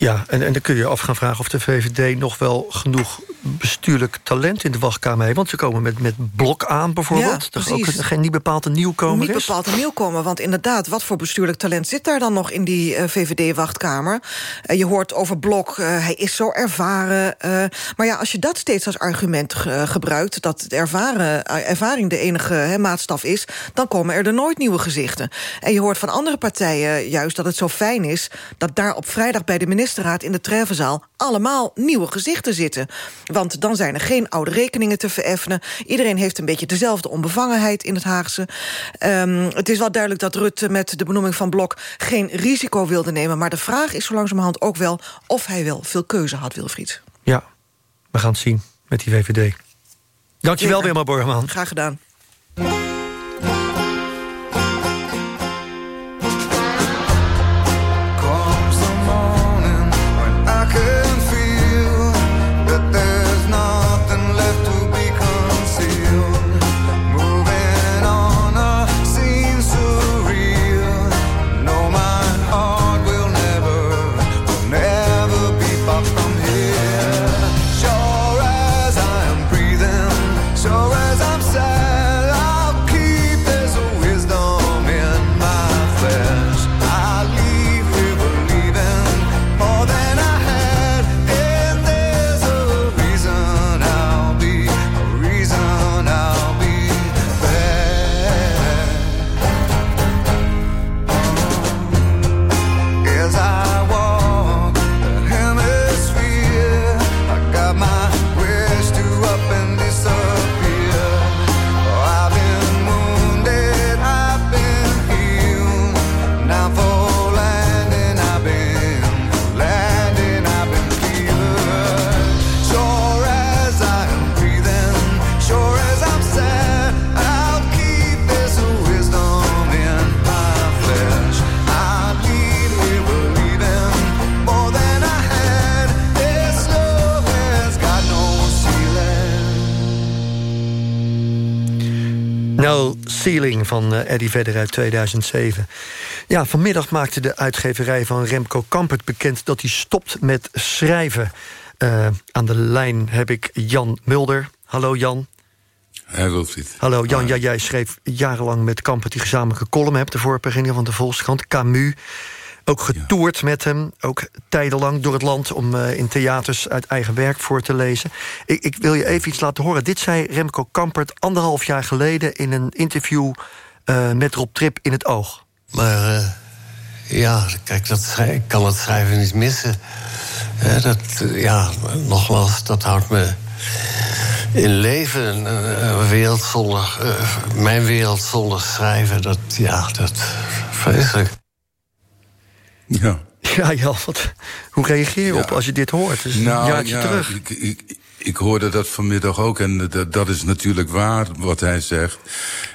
Ja, en, en dan kun je af gaan vragen of de VVD nog wel genoeg bestuurlijk talent in de wachtkamer heeft. Want ze komen met, met blok aan bijvoorbeeld.
Ja,
ook geen niet bepaald een nieuwkomer
niet
is.
Niet bepaald een nieuwkomer, want inderdaad... wat voor bestuurlijk talent zit daar dan nog in die uh, VVD-wachtkamer? Uh, je hoort over blok, uh, hij is zo ervaren. maar ja, als je dat steeds als argument gebruikt... dat ervaren, ervaring de enige he, maatstaf is... dan komen er er nooit nieuwe gezichten. En je hoort van andere partijen juist dat het zo fijn is... dat daar op vrijdag bij de ministerraad in de Treffenzaal... allemaal nieuwe gezichten zitten... Want dan zijn er geen oude rekeningen te vereffenen. Iedereen heeft een beetje dezelfde onbevangenheid in het Haagse. Um, het is wel duidelijk dat Rutte met de benoeming van Blok... geen risico wilde nemen. Maar de vraag is zo langzamerhand ook wel... of hij wel veel keuze had, Wilfried.
Ja, we gaan het zien met die VVD. Dankjewel, Wilma Borgman.
Graag gedaan.
Ceiling van uh, Eddie Vedder uit 2007. Ja, vanmiddag maakte de uitgeverij van Remco Kampert bekend... dat hij stopt met schrijven. Uh, aan de lijn heb ik Jan Mulder. Hallo Jan.
Hij Wilfried.
Hallo Jan, ja, jij schreef jarenlang met Kampert... die gezamenlijke column hebt, de voorpagina van de Volkskrant, Camus... Ook getoerd ja. met hem, ook tijdenlang door het land... om uh, in theaters uit eigen werk voor te lezen. Ik, ik, wil je even iets laten horen. Dit zei Remco Kampert anderhalf jaar geleden... in een interview uh, met Rob Trip in het Oog.
Maar uh, ja, kijk, dat, ik kan het schrijven niet missen. dat, ja, nogmaals, dat houdt me in leven. Een wereld zonder, mijn wereld zonder schrijven, dat, ja, dat vreselijk.
Ja.
Ja, Jan, wat, hoe reageer je ja. op als je dit hoort? Dus
nou,
een jaartje
ja,
terug.
Ik, ik, ik hoorde dat vanmiddag ook en dat, dat is natuurlijk waar wat hij zegt.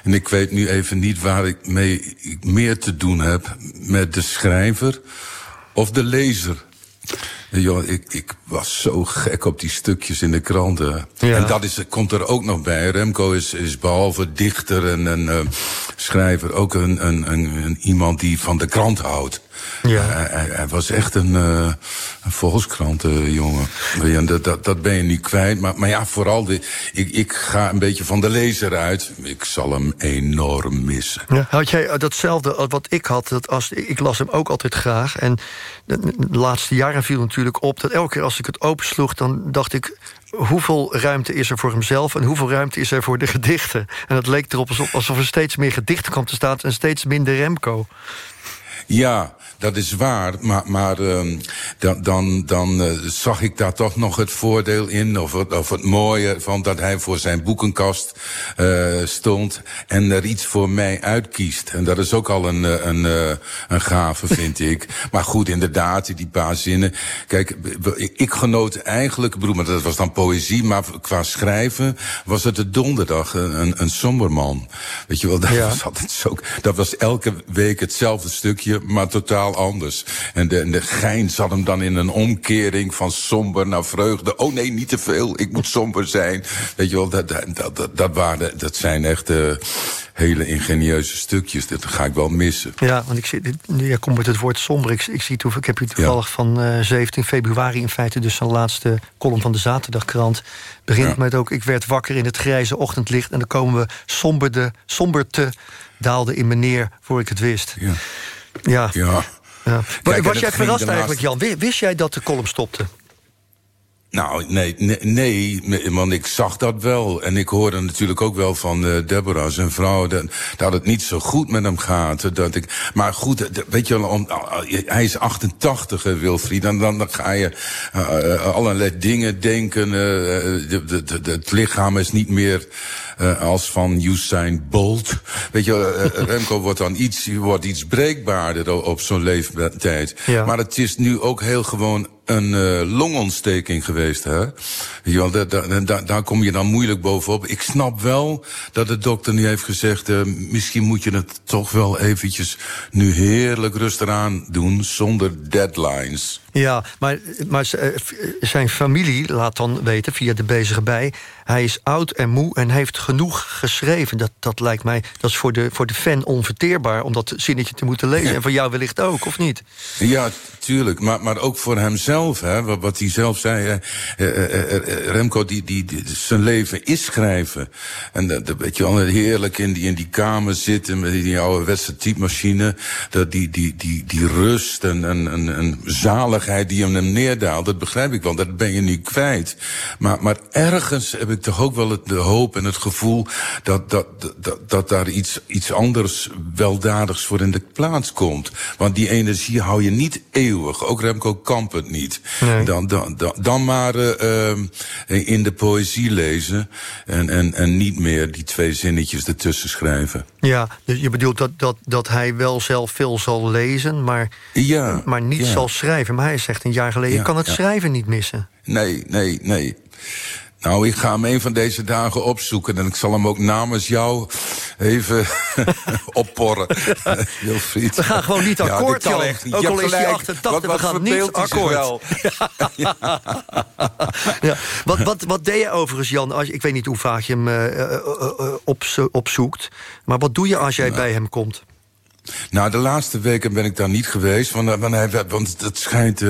En ik weet nu even niet waar ik mee meer te doen heb met de schrijver of de lezer. Jo, ik, ik was zo gek op die stukjes in de kranten. Ja. En dat is, komt er ook nog bij. Remco is, is behalve dichter en een uh, schrijver ook een, een, een, iemand die van de krant houdt. Ja. Hij, hij, hij was echt een, uh, een volkskrantenjongen. Ja, dat, dat, dat ben je niet kwijt. Maar, maar ja, vooral, de, ik, ik ga een beetje van de lezer uit. Ik zal hem enorm missen.
Ja, had jij datzelfde wat ik had? Dat als, ik las hem ook altijd graag. En de, de laatste jaren viel natuurlijk op... dat elke keer als ik het opensloeg, dan dacht ik hoeveel ruimte is er voor hemzelf... en hoeveel ruimte is er voor de gedichten. En het leek erop alsof er steeds meer gedichten kwam te staan... en steeds minder Remco.
Ja, dat is waar. Maar, maar uh, dan, dan, dan uh, zag ik daar toch nog het voordeel in, of het, of het mooie van dat hij voor zijn boekenkast uh, stond en er iets voor mij uitkiest. En dat is ook al een, een, een, een gave, vind ik. Maar goed, inderdaad, die paar zinnen. Kijk, ik genoot eigenlijk, bedoel, maar dat was dan poëzie, maar qua schrijven was het de donderdag een, een somberman. Weet je wel, dat ja. was altijd zo. Dat was elke week hetzelfde stukje, maar totaal anders. En de, de gein zat hem dan in een omkering van somber naar vreugde. Oh nee, niet te veel, ik moet somber zijn. Weet je wel, dat, dat, dat, dat, waren, dat zijn echt uh, hele ingenieuze stukjes. Dat ga ik wel missen.
Ja, want ik zie, ja, kom met het woord somber. Ik, ik, zie ik heb u toevallig ja. van uh, 17 februari in feite... dus zijn laatste column van de Zaterdagkrant... begint ja. met ook, ik werd wakker in het grijze ochtendlicht... en dan komen we somberde, somberte daalde in me neer voor ik het wist.
Ja.
Ja.
ja.
Ja. Kijk, was jij verrast eigenlijk, Jan? Wist jij dat de column stopte?
Nou, nee, nee, nee, want ik zag dat wel. En ik hoorde natuurlijk ook wel van uh, Deborah, zijn vrouw... Dat, dat het niet zo goed met hem gaat. Dat ik, maar goed, weet je wel, om, hij is 88, Wilfried. Dan, dan, dan ga je uh, allerlei dingen denken. Uh, de, de, de, het lichaam is niet meer... Als van Usain Bolt. Weet je, Remco wordt dan iets, wordt iets breekbaarder op, op zo'n leeftijd.
Ja.
Maar het is nu ook heel gewoon een uh, longontsteking geweest. Hè? Ja, daar, daar, daar, daar kom je dan moeilijk bovenop. Ik snap wel dat de dokter nu heeft gezegd... Uh, misschien moet je het toch wel eventjes nu heerlijk rustig aan doen... zonder deadlines.
Ja, maar, maar zijn familie laat dan weten via de bezige bij... hij is oud en moe en heeft genoeg geschreven. Dat, dat lijkt mij, dat is voor de, voor de fan onverteerbaar... om dat zinnetje te moeten lezen. En voor jou wellicht ook, of niet?
Ja, tuurlijk. Maar, maar ook voor hemzelf, hè, wat, hij zelf zei... Uh, uh, uh, Remco, die, die, zijn leven is schrijven. En dat weet je wel, heerlijk in die, in die kamer zitten... met die ouderwetse typemachine. Dat die, die, die, die rust en, en, en, en zaligheid die hem neerdaalt... dat begrijp ik wel, dat ben je niet kwijt. Maar, maar ergens heb ik toch ook wel het, de hoop en het gevoel... dat, dat, dat, dat daar iets, iets anders weldadigs voor in de plaats komt. Want die energie hou je niet eeuwig. Ook Remco Kamp het niet.
Nee.
Dan, dan, dan, dan maar uh, in de poëzie lezen... En, en, en niet meer die twee zinnetjes ertussen schrijven.
Ja, dus je bedoelt dat, dat, dat hij wel zelf veel zal lezen... maar,
ja,
maar niet
ja.
zal schrijven. Maar hij zegt een jaar geleden...
Ja,
je kan het schrijven niet missen.
Nee, nee, nee. Nou, ik ga hem een van deze dagen opzoeken. En ik zal hem ook namens jou even opporren. Wilfried.
We gaan gewoon niet akkoord,
ja,
Jan.
echt niet.
Ook al is hij
gelijk.
88,
Wat-
we gaan niet akkoord.
wel.
Ja. Wat, wat, wat deed je overigens, Jan? Als, ik weet niet hoe vaak je hem uh, uh, uh, opzo- opzoekt. Maar wat doe je als jij bij hem komt?
Nou, de laatste weken ben ik daar niet geweest. Want, want, hij, want het schijnt...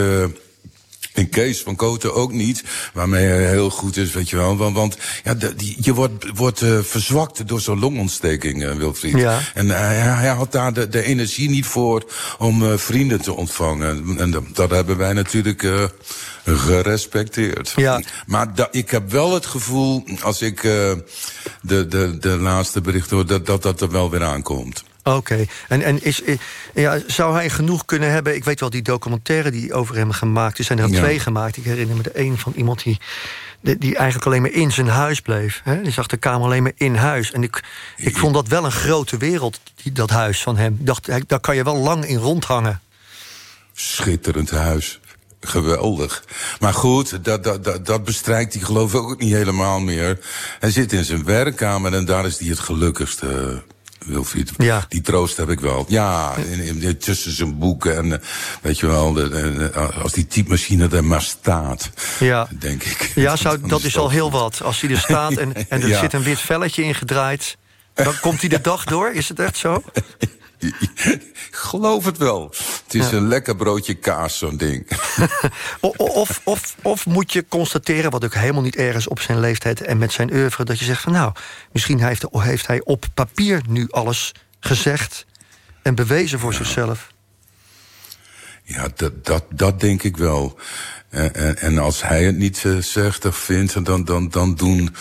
En Kees van Koten ook niet, waarmee hij heel goed is, weet je wel. Want, want ja, die, je wordt, wordt uh, verzwakt door zo'n longontsteking, uh, Wilfried.
Ja.
En uh, hij, had daar de, de energie niet voor om vrienden te ontvangen. En dat, hebben wij natuurlijk gerespecteerd.
Ja.
Maar ik heb wel het gevoel, als ik de, de, de laatste berichten hoor, dat, dat dat er wel weer aankomt.
Oké. Okay. En, en is, ja, zou hij genoeg kunnen hebben... ik weet wel, die documentaire die over hem gemaakt is... zijn er
Ja.
twee gemaakt. Ik herinner me de een van iemand die, die eigenlijk alleen maar in zijn huis bleef. Hè? Die zag de kamer alleen maar in huis. En ik, ik vond dat wel een grote wereld, die, dat huis van hem. Ik dacht, daar kan je wel lang in rondhangen.
Schitterend huis. Geweldig. Maar goed, dat, dat, dat, dat bestrijkt hij geloof ik ook niet helemaal meer. Hij zit in zijn werkkamer en daar is hij het gelukkigste. Wilfried.
Ja.
Die troost heb ik wel. Ja, in, tussen zijn boeken en eh, weet je wel, de, de- de- als die typemachine er maar staat,
Ja,
denk ik.
ja zou, dat
is
al heel wat. Als hij er staat en, en er
Ja.
zit een wit velletje in gedraaid... dan komt hij de dag door. Is het echt zo?
Ik geloof het wel. Het is
Ja.
een lekker broodje kaas, zo'n ding.
Of, of, of moet je constateren, wat ook helemaal niet erg is op zijn leeftijd en met zijn oeuvre, dat je zegt van nou, misschien heeft, heeft hij op papier nu alles gezegd en bewezen voor zichzelf.
Ja, dat, dat, dat denk ik wel. En, en, en als hij het niet eh, zegt of vindt, dan, dan, dan doen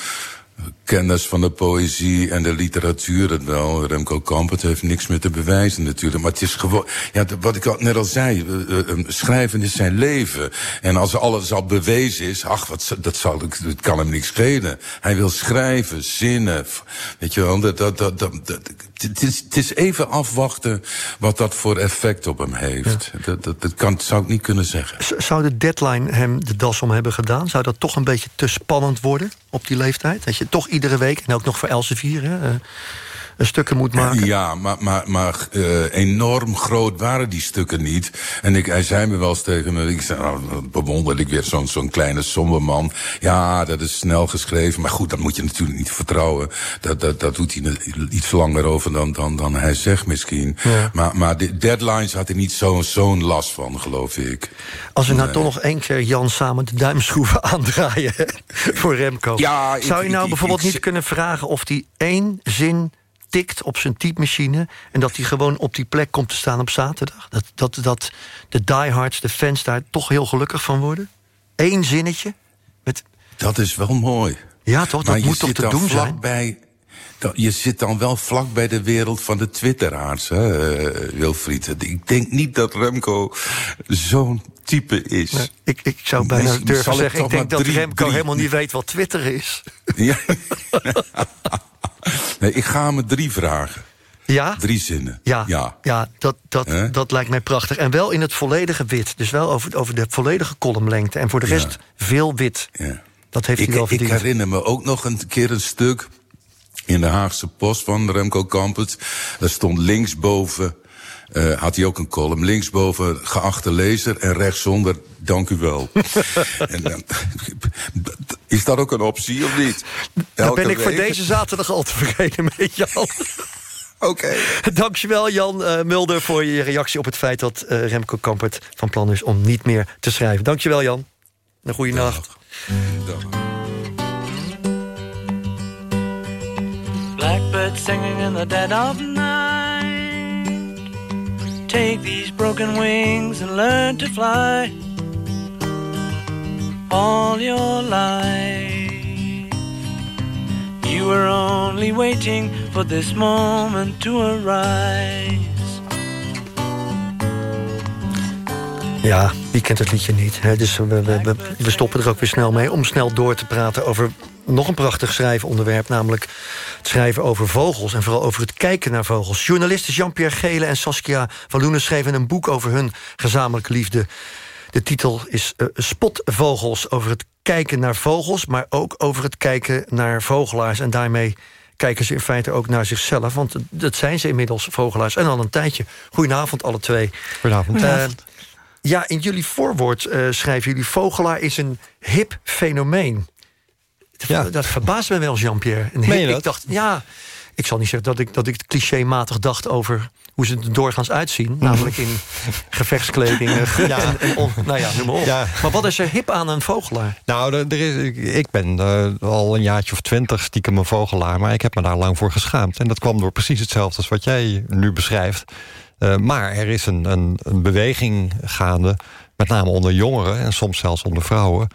kenners van de poëzie en de literatuur het wel. Remco Kampert heeft niks meer te bewijzen natuurlijk. Maar het is gewoon, ja, wat ik al, net al zei, eh, eh, schrijven is zijn leven. En als alles al bewezen is, ach, wat, dat, zal, dat kan hem niks schelen. Hij wil schrijven, zinnen, weet je wel. Dat, dat, dat, dat, het, is, het is even afwachten wat dat voor effect op hem heeft. Dat, dat, dat kan, zou ik niet kunnen zeggen.
Zou de deadline hem de das om hebben gedaan? Zou dat toch een beetje te spannend worden op die leeftijd? Dat je toch iedere week, en ook nog voor Elsevier, hè, eh, stukken moet maken?
Ja, maar, maar, maar eh, enorm groot waren die stukken niet. En ik, hij zei me wel eens tegen me, ik zei, nou, bewonderde ik weer zo'n zo'n kleine somberman. Ja, dat is snel geschreven, maar goed, dat moet je natuurlijk niet vertrouwen. Dat, dat, dat doet hij iets langer over dan, dan, dan hij zegt misschien.
Ja.
Maar, maar de deadlines had hij niet zo- zo'n last van, geloof ik.
Als we nou toch nog één keer Jan samen de duimschroeven aandraaien voor Remco.
Ja, ik-
Zou je nou
ik-
bijvoorbeeld
ik-
niet kunnen vragen of hij één zin tikt op zijn typemachine... en dat hij gewoon op die plek komt te staan op zaterdag? Dat, dat, dat de diehards, de fans daar toch heel gelukkig van worden? Eén zinnetje? Met...
Dat is wel mooi.
Ja, toch? Dat
Maar
moet toch te doen zijn?
vlakbij, dan- Je zit dan wel vlak bij de wereld van de twitteraars, hè, Wilfried. Ik denk niet dat Remco zo'n type is.
Nee, ik, ik zou bijna durven zeggen... ik denk dat
drie-
Remco
drie-
helemaal niet weet wat Twitter is.
Ja. nee, ik ga hem drie vragen.
Ja?
Drie zinnen.
Ja,
ja.
ja dat, dat, dat lijkt mij prachtig. En wel in het volledige wit. Dus wel over, over de volledige columnlengte. En voor de rest veel wit.
Ja.
Dat heeft
ik,
hij wel
ik
verdiend.
herinner me ook nog een keer een stuk in de Haagse Post van Remco Kampert. Daar stond linksboven, eh had hij ook een column, linksboven geachte lezer en rechtsonder dank u wel. en, dan- is dat ook een optie of niet?
Daar
Elke
ben ik voor
week?
deze zaterdag al tevreden mee, Jan.
Oké.
Dankjewel, Jan eh, Mulder, voor je reactie op het feit dat eh, Remco Kampert van plan is om niet meer te schrijven. Dankjewel, Jan. Een goede nacht.
Blackbird singing in the dead of night. Take these broken wings and learn to fly. All your life, you were only waiting for this moment to arise.
Ja, wie kent het liedje niet? Hè? Dus we, we, we, we stoppen er ook weer snel mee om snel door te praten over nog een prachtig schrijvenonderwerp, namelijk het schrijven over vogels en vooral over het kijken naar vogels. Journalisten Jean-Pierre Gele en Saskia van Loenen schreven een boek over hun gezamenlijke liefde. De titel is eh, Spotvogels, over het kijken naar vogels, maar ook over het kijken naar vogelaars. En daarmee kijken ze in feite ook naar zichzelf, want dat zijn ze inmiddels, vogelaars, en al een tijdje. Goedenavond, alle twee.
Goedenavond.
Eh, ja, in jullie voorwoord eh, schrijven jullie... vogelaar is een hip fenomeen. Dat, dat verbaast me wel, Jean-Pierre.
Meen je
Ik dacht, ja, ik zal niet zeggen dat ik, dat ik het clichématig dacht over hoe ze er doorgaans uitzien. Namelijk in gevechtskleding.
Ja.
en, en on- nou ja, noem maar op.
Ja.
Maar wat is er hip aan een vogelaar?
Nou, er, er is, ik, ik ben eh, al een jaartje of twintig stiekem een vogelaar... maar ik heb me daar lang voor geschaamd. En dat kwam door precies hetzelfde als wat jij nu beschrijft. Eh, maar er is een, een, een beweging gaande, met name onder jongeren... en soms zelfs onder vrouwen...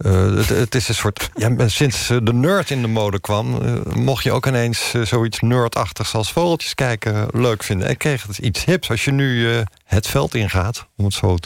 Eh, het, het is een soort. Ja, sinds eh, de nerd in de mode kwam, eh, mocht je ook ineens zoiets nerdachtigs als vogeltjes kijken leuk vinden. En kreeg het iets hips. Als je nu eh, het veld ingaat, om het zo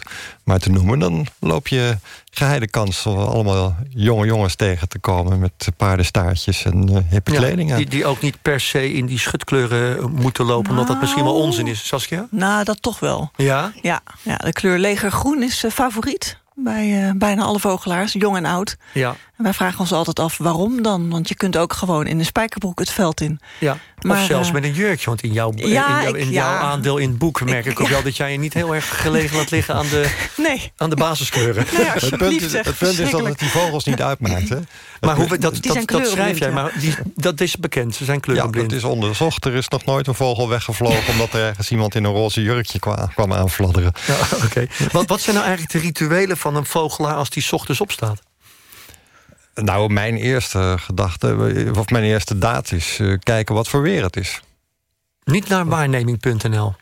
maar te noemen, dan loop je geheide kans om allemaal jonge jongens tegen te komen met paardenstaartjes en eh, hippe
Ja,
kleding aan.
die, die ook niet per se in die schutkleuren moeten lopen... omdat dat misschien wel onzin is. Saskia?
Nou, dat toch wel.
Ja?
Ja, ja de kleur legergroen is eh, favoriet. Bij eh, bijna alle vogelaars, jong en oud.
Ja.
En wij vragen ons altijd af waarom dan. Want je kunt ook gewoon in een spijkerbroek het veld in.
Ja,
Maar,
of zelfs
eh,
met een jurkje. Want in jouw, in
Ja,
jouw,
ik-
in jouw
ja.
aandeel in het boek merk ik ook
ja.
wel... dat jij je niet heel erg gelegen laat liggen aan de,
nee.
aan de basiskleuren.
Nee,
Het punt, is, het punt is dat het die vogels niet uitmaakt. Hè?
Maar hoe, we- dat,
Die
dat,
zijn
dat schrijf jij, maar die, dat is bekend. Ze zijn
Ja,
kleurenblind.
dat is onderzocht. Er is nog nooit een vogel weggevlogen... omdat er ergens iemand in een roze jurkje kwa- kwam aanfladderen.
Ja, oké. wat, wat zijn nou eigenlijk de rituelen van een vogelaar... als die 's ochtends opstaat?
Nou, mijn eerste gedachte, of mijn eerste daad is... eh, kijken wat voor weer het is.
Niet naar waarneming.nl.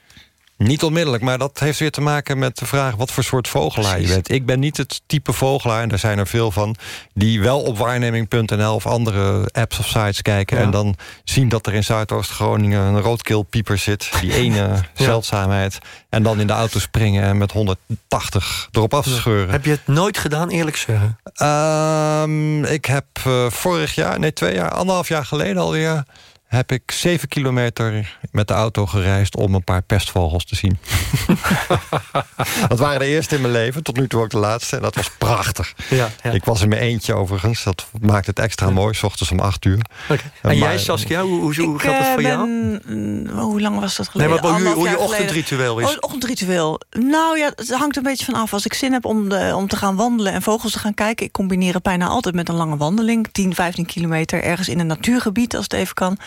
Niet onmiddellijk, maar dat heeft weer te maken met de vraag... wat voor soort vogelaar je bent. Ik ben niet het type vogelaar, en daar zijn er veel van... die wel op waarneming.nl of andere apps of sites kijken...
Ja.
en dan zien dat er in Zuidoost-Groningen een roodkeelpieper zit. Die ene zeldzaamheid. En dan in de auto springen en met 180 erop afscheuren.
Heb je het nooit gedaan, eerlijk zeggen?
Ehm, ik heb eh, vorig jaar, nee twee jaar, anderhalf jaar geleden alweer... heb ik zeven kilometer met de auto gereisd om een paar pestvogels te zien. dat waren de eerste in mijn leven, tot nu toe ook de laatste. En dat was prachtig.
Ja, ja.
Ik was in mijn eentje overigens, dat maakt het extra mooi, s ochtends om acht uur.
En
Maar-
jij, Saskia, hoe, hoe, hoe
Ik,
gaat het
eh,
voor jou?
ben, mm, hoe lang was dat
Nee,
geleden?
maar hoe, je- hoe je ochtendritueel is.
Oh, ochtendritueel. Nou ja, het hangt een beetje van af. Als ik zin heb om, de, om te gaan wandelen en vogels te gaan kijken... ik combineer het bijna altijd met een lange wandeling. 10, 15 kilometer ergens in een natuurgebied, als het even kan.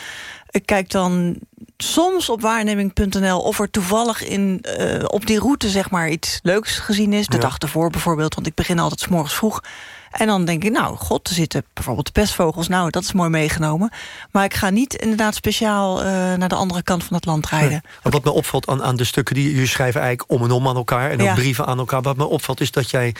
Ik kijk dan soms op waarneming.nl of er toevallig in, eh, op die route zeg maar, iets leuks gezien is. De
Ja.
dag ervoor bijvoorbeeld, want ik begin altijd 's morgens vroeg. En dan denk ik, nou, god, er zitten bijvoorbeeld pestvogels. Nou, dat is mooi meegenomen. Maar ik ga niet inderdaad speciaal eh, naar de andere kant van het land rijden.
Nee. Wat me opvalt aan, aan de stukken die jullie schrijven eigenlijk om en om aan elkaar en ook
Ja.
brieven aan elkaar. Wat me opvalt is dat jij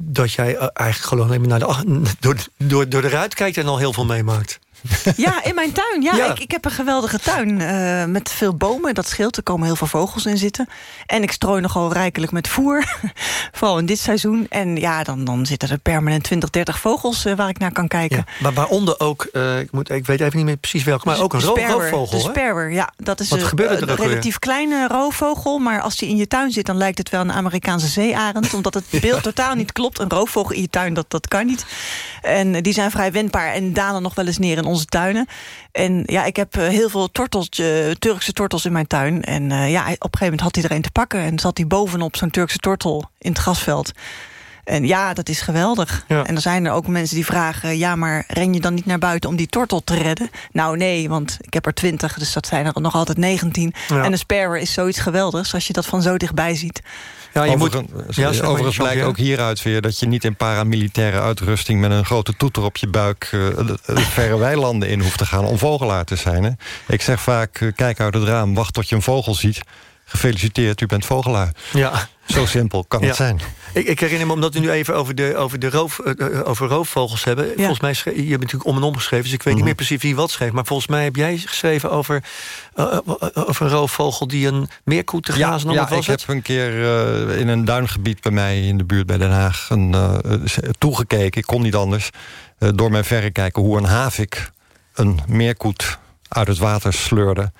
dat jij eh, eigenlijk gewoon alleen maar naar de, door, door, door de ruit kijkt en al heel veel meemaakt.
Ja, in mijn tuin. Ja,
Ja.
Ik, ik heb een geweldige tuin eh, met veel bomen. Dat scheelt, er komen heel veel vogels in zitten. En ik strooi nogal rijkelijk met voer. Vooral in dit seizoen. En ja, dan, dan zitten er permanent 20, 30 vogels eh, waar ik naar kan kijken.
Maar waaronder ook, eh, ik, moet, ik weet even niet meer precies welke, maar ook een
sperwer,
roofvogel.
De sperwer, ja. Dat is
Wat
een, relatief kleine roofvogel. Maar als die in je tuin zit, dan lijkt het wel een Amerikaanse zeearend. omdat het beeld totaal niet klopt. Een roofvogel in je tuin, dat, dat kan niet. En die zijn vrij wendbaar en dalen nog wel eens neer in onze tuinen. En ja, ik heb eh, heel veel tortels, eh, Turkse tortels in mijn tuin. En eh, ja, op een gegeven moment had hij er een te pakken. En zat hij bovenop zo'n Turkse tortel in het grasveld. En ja, dat is geweldig.
Ja.
En dan zijn er ook mensen die vragen... ja, maar ren je dan niet naar buiten om die tortel te redden? Nou, nee, want ik heb er twintig, dus dat zijn er nog altijd 19.
Ja.
En een sparrow is zoiets geweldigs... als je dat van zo dichtbij ziet.
Ja, je moet,
Overigens,
ja, zeg maar,
overigens
Jean,
blijkt ook hieruit weer dat je niet in paramilitaire uitrusting met een grote toeter op je buik eh, de, de verre weilanden in hoeft te gaan om vogelaar te zijn. Hè? Ik zeg vaak, eh, kijk uit het raam, wacht tot je een vogel ziet. Gefeliciteerd, u bent vogelaar.
Ja.
Zo simpel kan
Ja.
het zijn.
Ik, ik herinner me, omdat we nu even over, de, over, de roof, eh, eh, over roofvogels hebben. Volgens mij, schreef, je hebt natuurlijk om en om geschreven... dus ik weet niet meer precies wie wat schreef. Maar volgens mij heb jij geschreven over, eh, over een roofvogel... die een meerkoet te grazen nam.
ja
was
ik
het?
heb een keer eh, in een duingebied bij mij in de buurt bij Den Haag een, toegekeken. Ik kon niet anders. eh, door mijn verrekijker hoe een havik een meerkoet uit het water sleurde.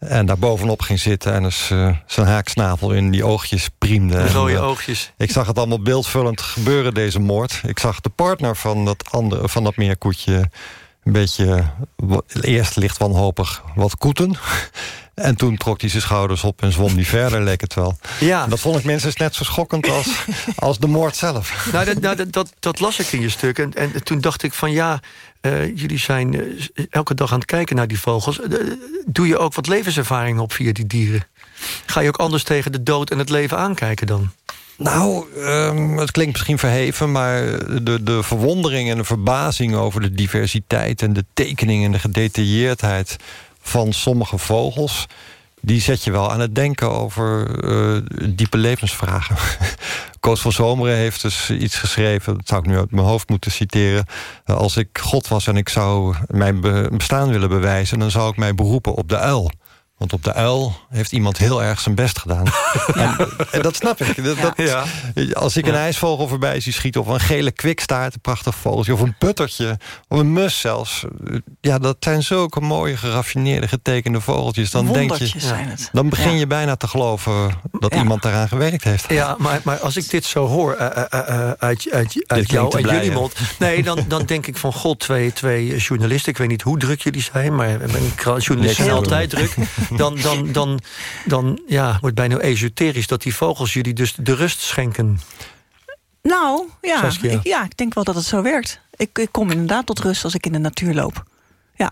En daar bovenop ging zitten en dus, eh, zijn haaksnavel in die oogjes priemde.
De
En,
rode
eh,
oogjes.
Ik zag het allemaal beeldvullend gebeuren, deze moord. Ik zag de partner van dat, andere, van dat meerkoetje... een beetje, wa- eerst licht wanhopig, wat koeten. En toen trok hij zijn schouders op en zwom die verder, leek het wel.
Ja.
En dat vond ik minstens net zo schokkend als, als de moord zelf.
Nou, dat, nou, dat, dat, dat las ik in je stuk. En, en toen dacht ik van ja, eh, jullie zijn eh, elke dag aan het kijken naar die vogels. Eh, doe je ook wat levenservaring op via die dieren? Ga je ook anders tegen de dood en het leven aankijken dan?
Nou, ehm, het klinkt misschien verheven... maar de, de verwondering en de verbazing over de diversiteit... en de tekening en de gedetailleerdheid van sommige vogels... die zet je wel aan het denken over eh, diepe levensvragen. Koos van Zomeren heeft dus iets geschreven... dat zou ik nu uit mijn hoofd moeten citeren... Eh, als ik God was en ik zou mijn be- bestaan willen bewijzen... dan zou ik mij beroepen op de uil. Want op de uil heeft iemand heel erg zijn best gedaan. En, en dat snap ik. Dat, dat- Als ik een ijsvogel voorbij zie schieten... of een gele kwikstaart, een prachtig vogeltje... of een puttertje, of een mus zelfs. Ja, dat zijn zulke mooie, geraffineerde, getekende vogeltjes. Dan, denk je,
Wondertjes zijn het.
dan begin
Ja.
je bijna te geloven dat
Ja.
iemand daaraan gewerkt heeft.
Ja, maar, maar als ik dit zo hoor eh, eh, eh, uit, uit, jou en jullie mond... Nee, dan, dan denk ik van god, twee, twee journalisten. Ik weet niet hoe druk jullie zijn, maar zijn
Niks
altijd druk. Dan, dan, dan, dan ja, wordt bijna esoterisch dat die vogels jullie dus de rust schenken.
Nou, ja ik, ja, ik denk wel dat het zo werkt. Ik, ik kom inderdaad tot rust als ik in de natuur loop. Ja.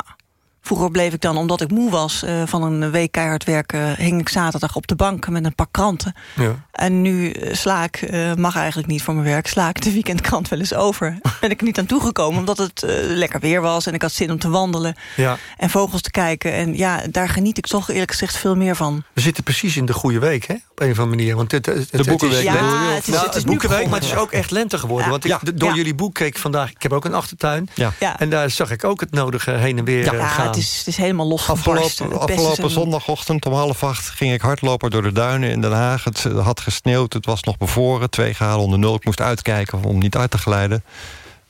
Vroeger bleef ik dan, omdat ik moe was eh, van een week keihard werken... hing ik zaterdag op de bank met een pak kranten.
Ja.
En nu eh, sla ik, eh, mag eigenlijk niet voor mijn werk... sla ik de weekendkrant wel eens over. Ben ik er niet aan toegekomen, omdat het lekker weer was... en ik had zin om te wandelen
Ja.
en vogels te kijken. En ja, daar geniet ik toch eerlijk gezegd veel meer van.
We zitten precies in de goede week, hè? Op een of andere manier. Want het, het, het- het
boekenweek,
Ja, het is-
Nou,
het is nu
boekenweek, maar het is ook echt lente geworden.
Ja.
Want ik, door
Ja.
jullie boek keek ik vandaag... Ik heb ook een achtertuin.
Ja.
Ja.
En daar zag ik ook het nodige heen en weer
Ja,
gaan.
Het is, het is helemaal losgebarsten.
Afgelopen, afgelopen zondagochtend om half acht ging ik hardlopen door de duinen in Den Haag. Het had gesneeuwd, het was nog bevroren, twee graden onder nul. Ik moest uitkijken om niet uit te glijden.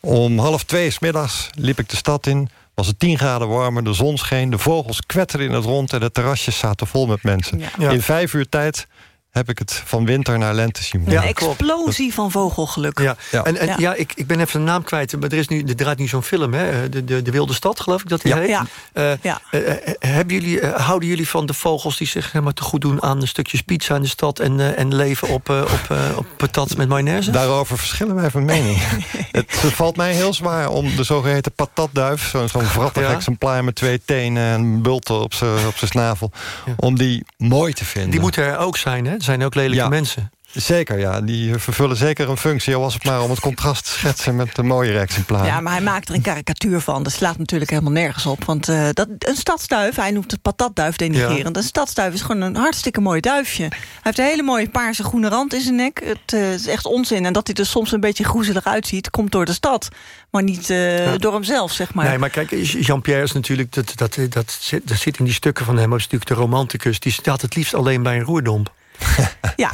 Om half twee 's middags liep ik de stad in. Was het 10 graden warmer, de zon scheen, de vogels kwetterden in het rond... en de terrasjes zaten vol met mensen.
Ja.
In vijf uur tijd heb ik het van winter naar lente zien
Een
worden.
explosie van vogelgeluk.
Ja,
Ja.
en, en
Ja.
ja. ik, ik ben even de naam kwijt. Maar er, is nu, er draait nu zo'n film, hè? eh, De, de, de Wilde Stad, geloof ik dat die
Ja.
heet.
Ja.
Eh,
Ja.
eh, hebben jullie, eh, houden jullie van de vogels die zich helemaal te goed doen... aan de stukjes pizza in de stad... en, eh, en leven op, eh, op, eh, op patat met mayonaise?
Daarover verschillen wij van mening. het valt mij heel zwaar om de zogeheten patatduif... zo'n zo'n wrattig
Ja.
exemplaar met twee tenen en bulten op zijn op zijn snavel... om die mooi te vinden.
Die moeten er ook zijn, hè? Er zijn ook lelijke
Ja.
mensen.
Zeker, ja. Die vervullen zeker een functie. Al was het maar om het contrast te schetsen met de mooiere exemplaren.
Ja, maar hij maakt er een karikatuur van. Dat slaat natuurlijk helemaal nergens op. Want eh, dat, een stadsduif, hij noemt het patatduif denigrerend. Een stadsduif is gewoon een hartstikke mooi duifje. Hij heeft een hele mooie paarse groene rand in zijn nek. Het eh, is echt onzin. En dat hij er soms een beetje groezelig uitziet... komt door de stad, maar niet eh, door hemzelf, zeg maar.
Nee, maar kijk, Jean-Pierre is natuurlijk... Dat, dat, dat, zit, dat zit in die stukken van hem. Hij is natuurlijk de romanticus. Die staat het liefst alleen bij een roerdomp.
Ja.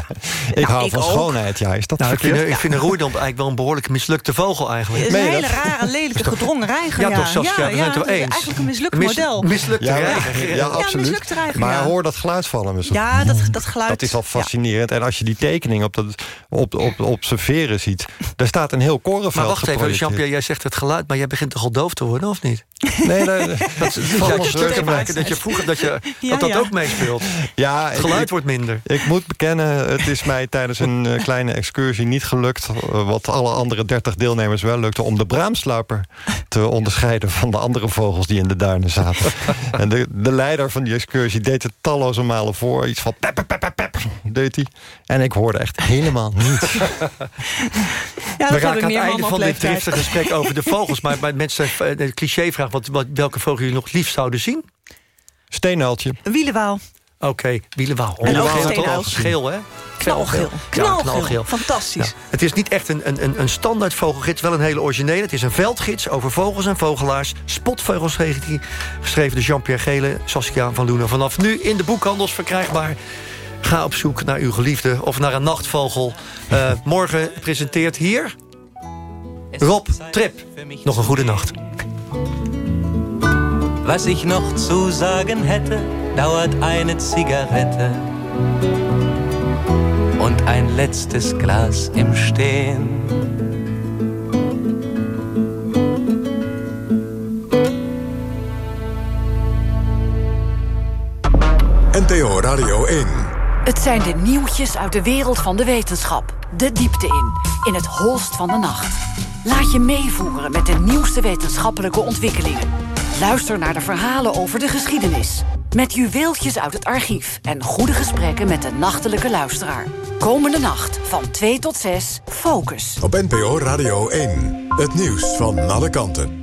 ik
Nou,
hou
ik
van
ook.
schoonheid, ja. Is dat
Nou, ik, vind, ik vind een eigenlijk wel een behoorlijk mislukte vogel eigenlijk.
Het is een hele rare, lelijke, gedrongen reiger.
Ja,
Ja,
toch, Saskia, we zijn het wel
het is
eens.
Eigenlijk een mislukt
Mis-
model.
Mislukte
Ja,
reiger.
ja,
Ja,
absoluut.
reiger,
maar
ja.
hoor dat geluid van hem. eens.
Ja, dat, dat geluid.
Dat is al fascinerend. En als je die tekening op, dat, op, op, op zijn veren ziet... daar staat een heel korenveld
Maar wacht even. Jean-Pierre, jij zegt het geluid... maar jij begint toch al doof te worden, of niet?
Nee, nee, nee.
Dat
Ja,
ons terug te maken dat je vroeger dat, je,
Ja,
dat, dat
ja.
ook meespeelt.
Ja,
Het geluid wordt minder.
Ik moet bekennen, het is mij tijdens een eh, kleine excursie niet gelukt... eh, wat alle andere 30 deelnemers wel lukte... om de braamsluiper te onderscheiden van de andere vogels die in de duinen zaten. en de, de leider van die excursie deed het talloze malen voor. Iets van pep, pep, pep, pep, deed hij. En ik hoorde echt helemaal niets.
Ja,
We raken aan het einde van dit driftige gesprek over de vogels. Maar, maar mensen, eh, de clichévraag, wat, wat, welke vogel jullie nog liefst zouden zien?
Steenuiltje.
Een wielenwaal.
Oké, wielenwaal.
En ook
Geel? Geel, hè?
Knalgeel.
Ja,
Knalgeel. Fantastisch.
Ja. Het is niet echt een, een, een, een standaard vogelgids, wel een hele originele. Het is een veldgids over vogels en vogelaars. Spotvogels geschreven door Jean-Pierre Gele, Saskia van Loenen. Vanaf nu in de boekhandels verkrijgbaar. Ga op zoek naar uw geliefde of naar een nachtvogel. Eh, morgen presenteert hier Rob Trip. Nog een goede nacht.
Was ich noch zu sagen hätte, dauert eine Zigarette und ein letztes Glas im Stehen.
NTO Radio 1.
Het zijn de nieuwtjes uit de wereld van de wetenschap. De diepte in, in het holst van de nacht. Laat je meevoeren met de nieuwste wetenschappelijke ontwikkelingen. Luister naar de verhalen over de geschiedenis. Met juweeltjes uit het archief en goede gesprekken met de nachtelijke luisteraar. Komende nacht van 2 tot 6, Focus.
Op NPO Radio 1. Het nieuws van alle kanten.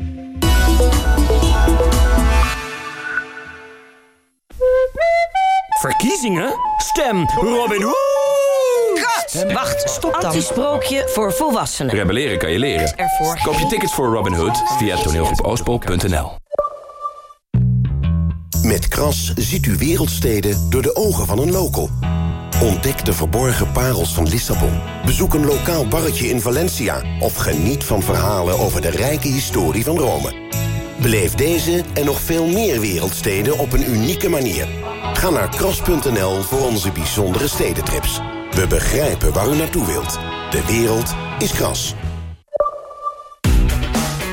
Verkiezingen? Stem Robin Hood!
Wacht, stop dan. sprookje voor volwassenen.
Rebelleren kan je leren. Koop je tickets voor Robin Hood via toneelgroepoostpol.nl
Met Kras ziet u wereldsteden door de ogen van een local. Ontdek de verborgen parels van Lissabon. Bezoek een lokaal barretje in Valencia. Of geniet van verhalen over de rijke historie van Rome. Beleef deze en nog veel meer wereldsteden op een unieke manier. Ga naar kras.nl voor onze bijzondere stedentrips. We begrijpen waar u naartoe wilt. De wereld is kras.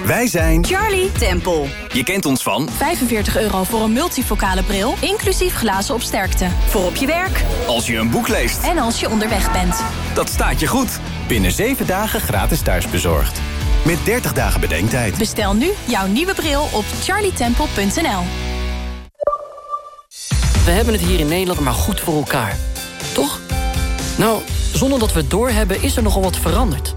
Wij zijn
Charlie Temple.
Je kent ons van
45 euro voor een multifocale bril, inclusief glazen op sterkte. Voor op je werk.
Als je een boek leest.
En als je onderweg bent.
Dat staat je goed. Binnen 7 dagen gratis thuisbezorgd. Met 30 dagen bedenktijd.
Bestel nu jouw nieuwe bril op charlietemple.nl.
We hebben het hier in Nederland maar goed voor elkaar. Toch? Nou, zonder dat we het doorhebben is er nogal wat veranderd.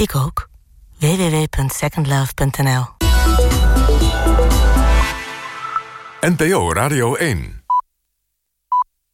Ik ook. www.secondlove.nl
NPO Radio 1